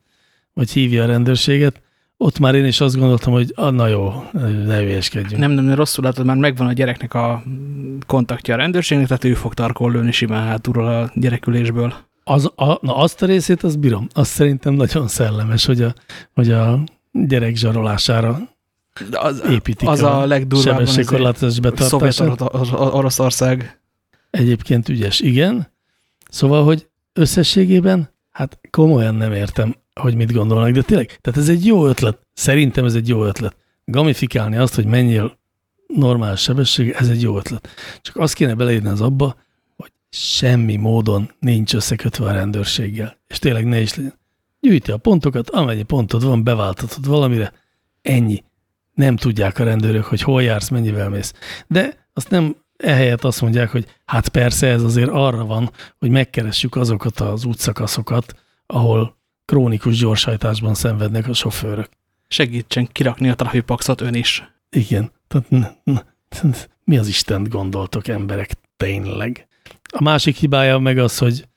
vagy hívja a rendőrséget. Ott már én is azt gondoltam, hogy ah, na jó, ne hülyeskedjünk. Nem, nem, rosszul látod, már megvan a gyereknek a kontaktja a rendőrségnek, tehát ő fog tarkol lőni simán hátulról a gyerekülésből. Az, a, na azt a részét, az bírom. Azt szerintem nagyon szellemes, hogy a, hogy a gyerek zsarolására az, építik az a, a legdurvább sebességkorlátozás. Szovjet Oroszország. Egyébként ügyes, igen. Szóval, hogy összességében, hát komolyan nem értem, hogy mit gondolnak, de tényleg, tehát ez egy jó ötlet. Szerintem ez egy jó ötlet. Gamifikálni azt, hogy menjél normális sebesség, ez egy jó ötlet. Csak azt kéne beleírni az abba, hogy semmi módon nincs összekötve a rendőrséggel. És tényleg ne is legyen. Gyűjti a pontokat, amennyi pontod van, beváltatod valamire, ennyi. Nem tudják a rendőrök, hogy hol jársz, mennyivel mész. De azt nem ehelyett azt mondják, hogy hát persze ez azért arra van, hogy megkeressük azokat az útszakaszokat, ahol krónikus gyorshajtásban szenvednek a sofőrök. Segítsen kirakni a trafipaxot ön is. Igen. Tehát, mi az Istent gondoltok emberek tényleg? A másik hibája meg az, hogy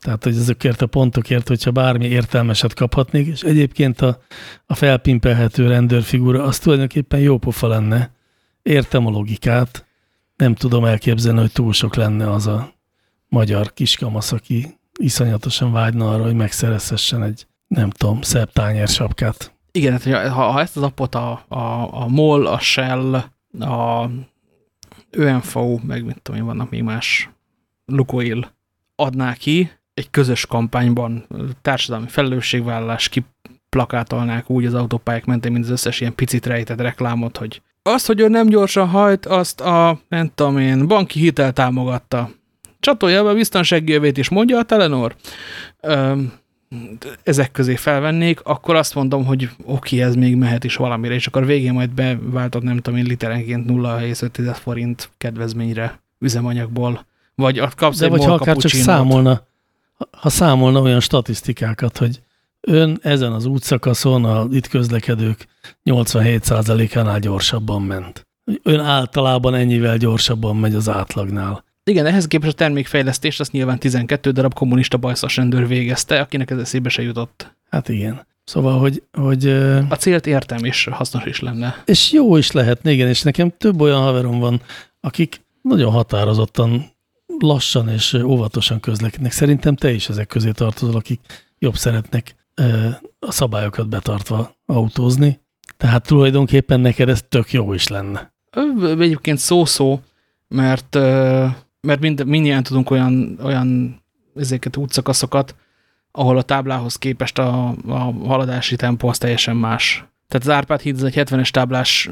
tehát, hogy ezekért a pontokért, hogyha bármi értelmeset kaphatnék, és egyébként a, a felpimpelhető rendőrfigura, az tulajdonképpen jó pofa lenne. Értem a logikát, nem tudom elképzelni, hogy túl sok lenne az a magyar kiskamasz, aki iszonyatosan vágyna arra, hogy megszerezhessen egy, nem tudom, szebb tányér sapkát. Igen, hát, ha, ha ezt az appot a, a, a MOL, a Shell, a ÖNFO, meg mit tudom én, vannak még más, Lukoil adná ki, egy közös kampányban társadalmi felelősségvállalás kiplakátolnák úgy az autópályák mentén, mint az összes ilyen picit rejtett reklámot, hogy azt, hogy ő nem gyorsan hajt, azt a, nem tudom én, banki hitel támogatta. Csatolja be a biztonsági jövét is, mondja a Telenor. Öm, ezek közé felvennék, akkor azt mondom, hogy oké, ez még mehet is valamire, és akkor végén majd beváltod, nem tudom én, literenként 0,5 forint kedvezményre üzemanyagból, vagy kapsz De egy vagy ha akár csak számolna, ha számolna olyan statisztikákat, hogy ön ezen az útszakaszon a itt közlekedők 87%-ánál gyorsabban ment. Ön általában ennyivel gyorsabban megy az átlagnál. Igen, ehhez képest a termékfejlesztést azt nyilván 12 darab kommunista bajszas rendőr végezte, akinek ez eszébe se jutott. Hát igen. Szóval, hogy... hogy a célt értem, és hasznos is lenne. És jó is lehetne, igen, és nekem több olyan haverom van, akik nagyon határozottan, lassan és óvatosan közlekednek. Szerintem te is ezek közé tartozol, akik jobb szeretnek a szabályokat betartva autózni. Tehát tulajdonképpen neked ez tök jó is lenne. Egyébként szó-szó, mert mert mind, mindjárt tudunk olyan, olyan ezeket útszakaszokat, ahol a táblához képest a, a haladási tempó az teljesen más. Tehát az Árpád híd az egy 70-es táblás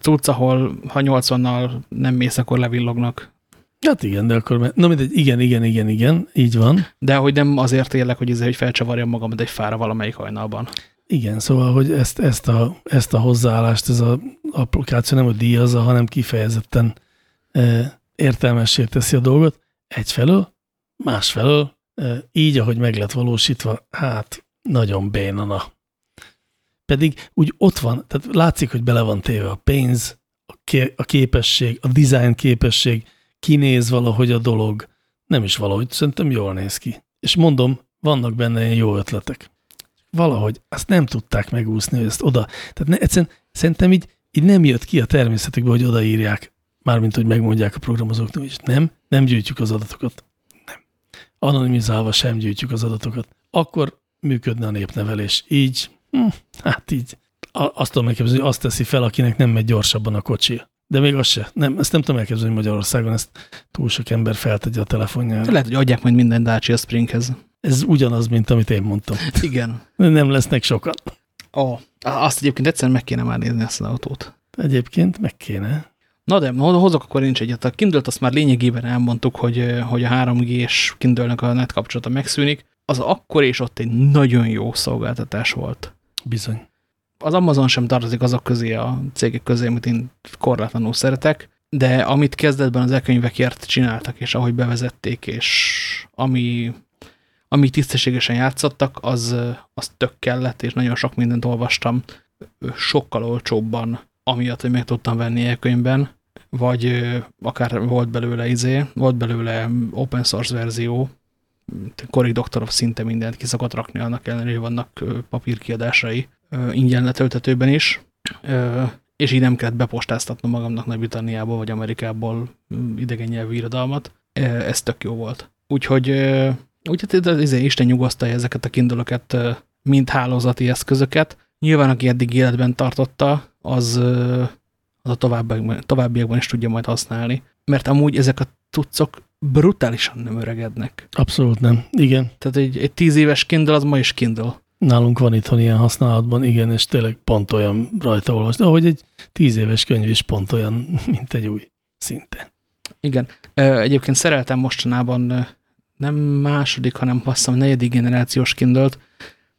cucc, ahol ha 80-nal nem mész, akkor levillognak. Hát igen, de akkor, na mindegy, igen, igen, igen, igen, így van. De hogy nem azért élek, hogy, hogy felcsavarjam magamat egy fára valamelyik hajnalban. Igen, szóval, hogy ezt, ezt, a, ezt a hozzáállást ez az applikáció nem a díjazza, hanem kifejezetten értelmessé teszi a dolgot egyfelől, másfelől így, ahogy meg lett valósítva, hát nagyon bénana. Pedig úgy ott van, tehát látszik, hogy bele van téve a pénz, a képesség, a design képesség, kinéz valahogy a dolog, nem is valahogy, szerintem jól néz ki. És mondom, vannak benne ilyen jó ötletek. Valahogy azt nem tudták megúszni, hogy ezt oda, tehát ne, egyszerűen szerintem így, így nem jött ki a természetükbe, hogy odaírják Mármint, hogy megmondják a programozóknak, hogy nem, nem gyűjtjük az adatokat. Nem. Anonimizálva sem gyűjtjük az adatokat. Akkor működne a népnevelés. Így, hm, hát így. Azt tudom elképzelni, hogy azt teszi fel, akinek nem megy gyorsabban a kocsi. De még az se. Nem, ezt nem tudom elképzelni Magyarországon, ezt túl sok ember feltegye a telefonjára. Lehet, hogy adják majd minden Dacia Springhez. Ez ugyanaz, mint amit én mondtam. Igen. Nem lesznek sokan. Ó, oh, azt egyébként egyszerűen meg kéne már nézni ezt az autót. Egyébként meg kéne. Na de hozok akkor nincs egyet. A kindle azt már lényegében elmondtuk, hogy, hogy a 3G-s kindle a net kapcsolata megszűnik. Az akkor és ott egy nagyon jó szolgáltatás volt. Bizony. Az Amazon sem tartozik azok közé a cégek közé, amit én korlátlanul szeretek, de amit kezdetben az e-könyvekért csináltak, és ahogy bevezették, és ami, ami tisztességesen játszottak, az, az tök kellett, és nagyon sok mindent olvastam sokkal olcsóbban, amiatt, hogy meg tudtam venni e-könyvben vagy akár volt belőle izé, volt belőle open source verzió, Cory Doctorov szinte mindent ki szokott rakni, annak ellenére, vannak papírkiadásai ingyen letöltetőben is, és így nem kellett bepostáztatnom magamnak Nagy-Britanniából vagy Amerikából idegen nyelvű irodalmat. Ez tök jó volt. Úgyhogy, úgyhogy izé, Isten nyugosztalja ezeket a kindolokat, mint hálózati eszközöket. Nyilván, aki eddig életben tartotta, az az a továbbiakban, továbbiakban is tudja majd használni. Mert amúgy ezek a cuccok brutálisan nem öregednek. Abszolút nem. Igen. Tehát egy, egy tíz éves Kindle az ma is Kindle. Nálunk van itthon ilyen használatban, igen, és tényleg pont olyan rajta olvasni, ahogy egy tíz éves könyv is pont olyan, mint egy új szinte. Igen. Egyébként szereltem mostanában nem második, hanem azt negyedik generációs Kindle-t,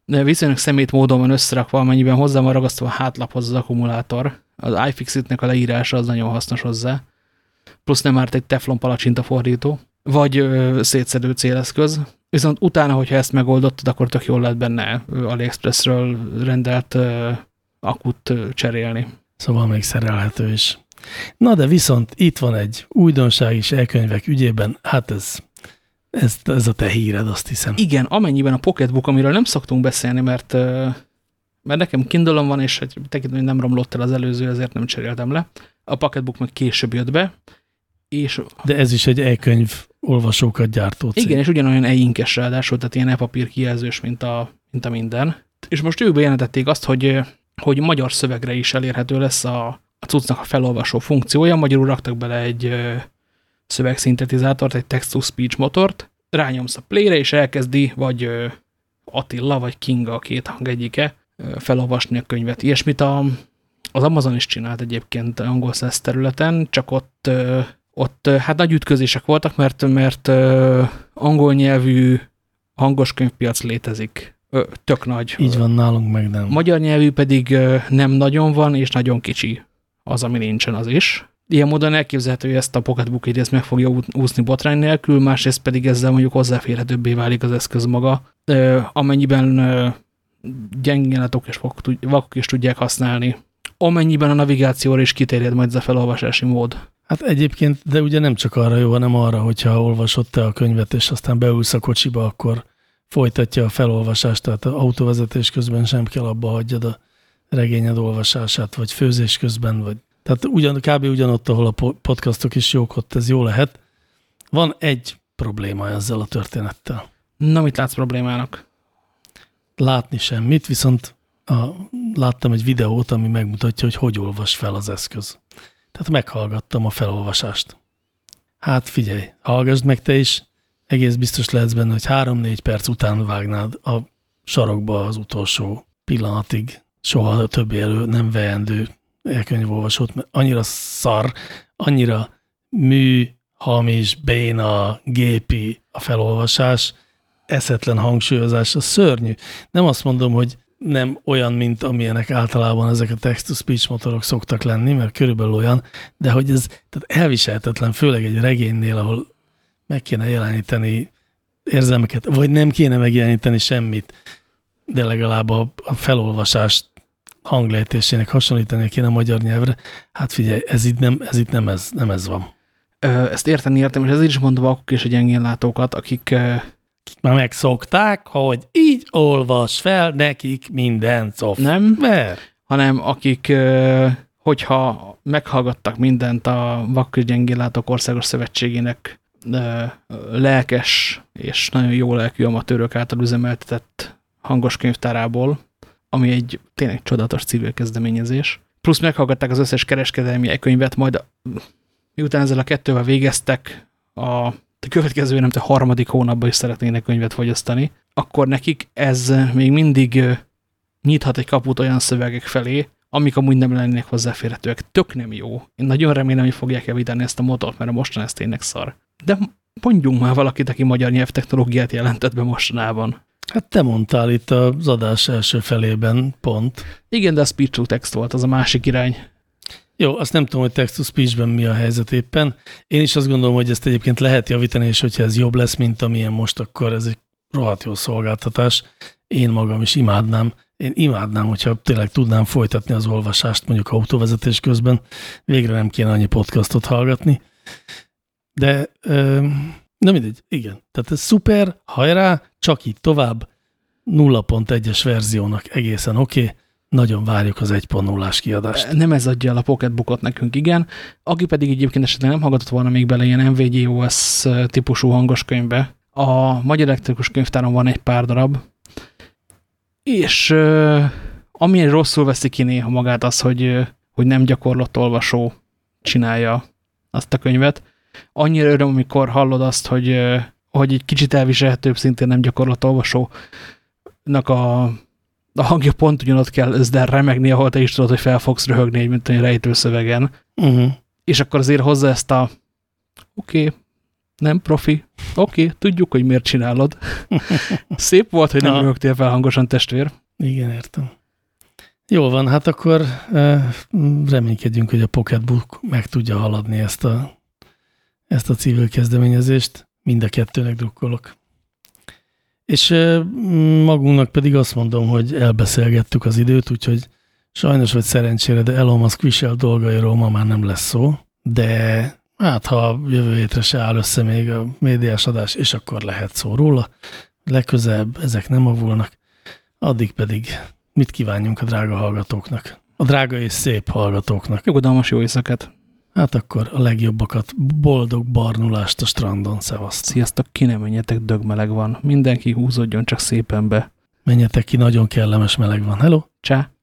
de viszonylag szemét módon van összerakva, amennyiben hozzá van ragasztva a hátlaphoz az akkumulátor. Az iFixit-nek a leírása az nagyon hasznos hozzá. Plusz nem árt egy teflon palacsinta fordító, vagy ö, szétszedő céleszköz. Viszont utána, hogyha ezt megoldottad, akkor tök jól lehet benne AliExpressről rendelt ö, akut cserélni. Szóval még szerelhető is. Na de viszont itt van egy újdonság is elkönyvek ügyében, hát ez ez, ez a te híred, azt hiszem. Igen, amennyiben a Pocketbook, amiről nem szoktunk beszélni, mert, mert nekem kindle van, és egy tekintve, nem romlott el az előző, ezért nem cseréltem le. A Pocketbook meg később jött be. És De ez is egy e-könyv olvasókat gyártó cég. Igen, és ugyanolyan e-inkes ráadásul, tehát ilyen e-papír kijelzős, mint a, mint a minden. És most ők bejelentették azt, hogy, hogy magyar szövegre is elérhető lesz a, a cuccnak a felolvasó funkciója. Magyarul raktak bele egy szövegszintetizátort, egy text-to-speech motort, rányomsz a play-re, és elkezdi, vagy Attila, vagy Kinga a két hang egyike felolvasni a könyvet. Ilyesmit a, az Amazon is csinált egyébként angol száz területen, csak ott, ott hát nagy ütközések voltak, mert, mert angol nyelvű hangos könyvpiac létezik. Tök nagy. Így van, nálunk meg nem. Magyar nyelvű pedig nem nagyon van, és nagyon kicsi az, ami nincsen az is ilyen módon elképzelhető, hogy ezt a Pocketbook egyrészt meg fogja úszni botrány nélkül, másrészt pedig ezzel mondjuk hozzáférhetőbbé válik az eszköz maga, amennyiben gyengénetok és vakok is tudják használni, amennyiben a navigációra is kiterjed majd ez a felolvasási mód. Hát egyébként, de ugye nem csak arra jó, hanem arra, hogyha olvasod te a könyvet, és aztán beülsz a kocsiba, akkor folytatja a felolvasást, tehát a autóvezetés közben sem kell abba hagyjad a regényed olvasását, vagy főzés közben, vagy tehát ugyan, kb. ugyanott, ahol a podcastok is jók, ott ez jó lehet. Van egy probléma ezzel a történettel. Na, mit látsz problémának? Látni semmit, viszont a, láttam egy videót, ami megmutatja, hogy hogy olvas fel az eszköz. Tehát meghallgattam a felolvasást. Hát figyelj, hallgassd meg te is, egész biztos lehetsz benne, hogy három-négy perc után vágnád a sarokba az utolsó pillanatig soha többé elő nem veendő elkönyvolvasót, mert annyira szar, annyira mű, hamis, béna, gépi a felolvasás, eszetlen hangsúlyozás, a szörnyű. Nem azt mondom, hogy nem olyan, mint amilyenek általában ezek a text-to-speech motorok szoktak lenni, mert körülbelül olyan, de hogy ez tehát elviselhetetlen, főleg egy regénynél, ahol meg kéne jeleníteni érzelmeket, vagy nem kéne megjeleníteni semmit, de legalább a, a felolvasást hanglejtésének hasonlítani kéne a magyar nyelvre. Hát figyelj, ez itt nem ez, itt nem ez, nem ez van. Ezt érteni értem, és ezért is mondom akkor is a gyengén látókat, akik már megszokták, hogy így olvas fel nekik minden szoft. Nem, Mert? hanem akik, hogyha meghallgattak mindent a Vakk gyengén látók országos szövetségének lelkes és nagyon jó lelkű amatőrök által üzemeltetett hangos könyvtárából, ami egy tényleg csodatos civil kezdeményezés. Plusz meghallgatták az összes kereskedelmi e-könyvet, majd miután ezzel a kettővel végeztek, a következő, nem a harmadik hónapban is szeretnének könyvet fogyasztani, akkor nekik ez még mindig nyithat egy kaput olyan szövegek felé, amik amúgy nem lennének hozzáférhetőek. Tök nem jó. Én nagyon remélem, hogy fogják javítani ezt a motort, mert a mostan ez tényleg szar. De mondjunk már valakit, aki magyar nyelvtechnológiát jelentett be mostanában. Hát te mondtál itt az adás első felében, pont. Igen, de a speech to text volt, az a másik irány. Jó, azt nem tudom, hogy text to speechben mi a helyzet éppen. Én is azt gondolom, hogy ezt egyébként lehet javítani, és hogyha ez jobb lesz, mint amilyen most, akkor ez egy rohadt jó szolgáltatás. Én magam is imádnám. Én imádnám, hogyha tényleg tudnám folytatni az olvasást mondjuk autóvezetés közben. Végre nem kéne annyi podcastot hallgatni. De Na mindegy, igen. Tehát ez szuper, hajrá, csak így tovább. 0.1-es verziónak egészen oké. Okay. Nagyon várjuk az 1.0-ás kiadást. Nem ez adja el a pocketbookot nekünk, igen. Aki pedig egyébként esetleg nem hallgatott volna még bele ilyen MVGOS típusú hangos könyvbe, a Magyar Elektrikus Könyvtáron van egy pár darab, és amilyen rosszul veszi ki néha magát az, hogy, hogy nem gyakorlott olvasó csinálja azt a könyvet, annyira öröm, amikor hallod azt, hogy, hogy egy kicsit elviselhetőbb, szintén nem gyakorlatolvasónak a, a hangja pont ugyanott kell de remegni, ahol te is tudod, hogy fel fogsz röhögni egy, mint egy rejtőszövegen. Uh -huh. És akkor azért hozzá ezt a oké, okay, nem profi, oké, okay, tudjuk, hogy miért csinálod. Szép volt, hogy nem ja. röhögtél fel hangosan, testvér. Igen, értem. Jó van, hát akkor reménykedjünk, hogy a Pocketbook meg tudja haladni ezt a, ezt a civil kezdeményezést. Mind a kettőnek drukkolok. És magunknak pedig azt mondom, hogy elbeszélgettük az időt, úgyhogy sajnos vagy szerencsére, de Elon Musk visel dolgairól ma már nem lesz szó, de hát ha jövő hétre se áll össze még a médiás adás, és akkor lehet szó róla, legközelebb ezek nem avulnak, addig pedig mit kívánjunk a drága hallgatóknak? A drága és szép hallgatóknak. Nyugodalmas jó éjszakát! Hát akkor a legjobbakat, boldog barnulást a strandon, szevaszt. Sziasztok, ki nem menjetek, dögmeleg van. Mindenki húzódjon csak szépen be. Menjetek ki, nagyon kellemes meleg van. Hello! Csá!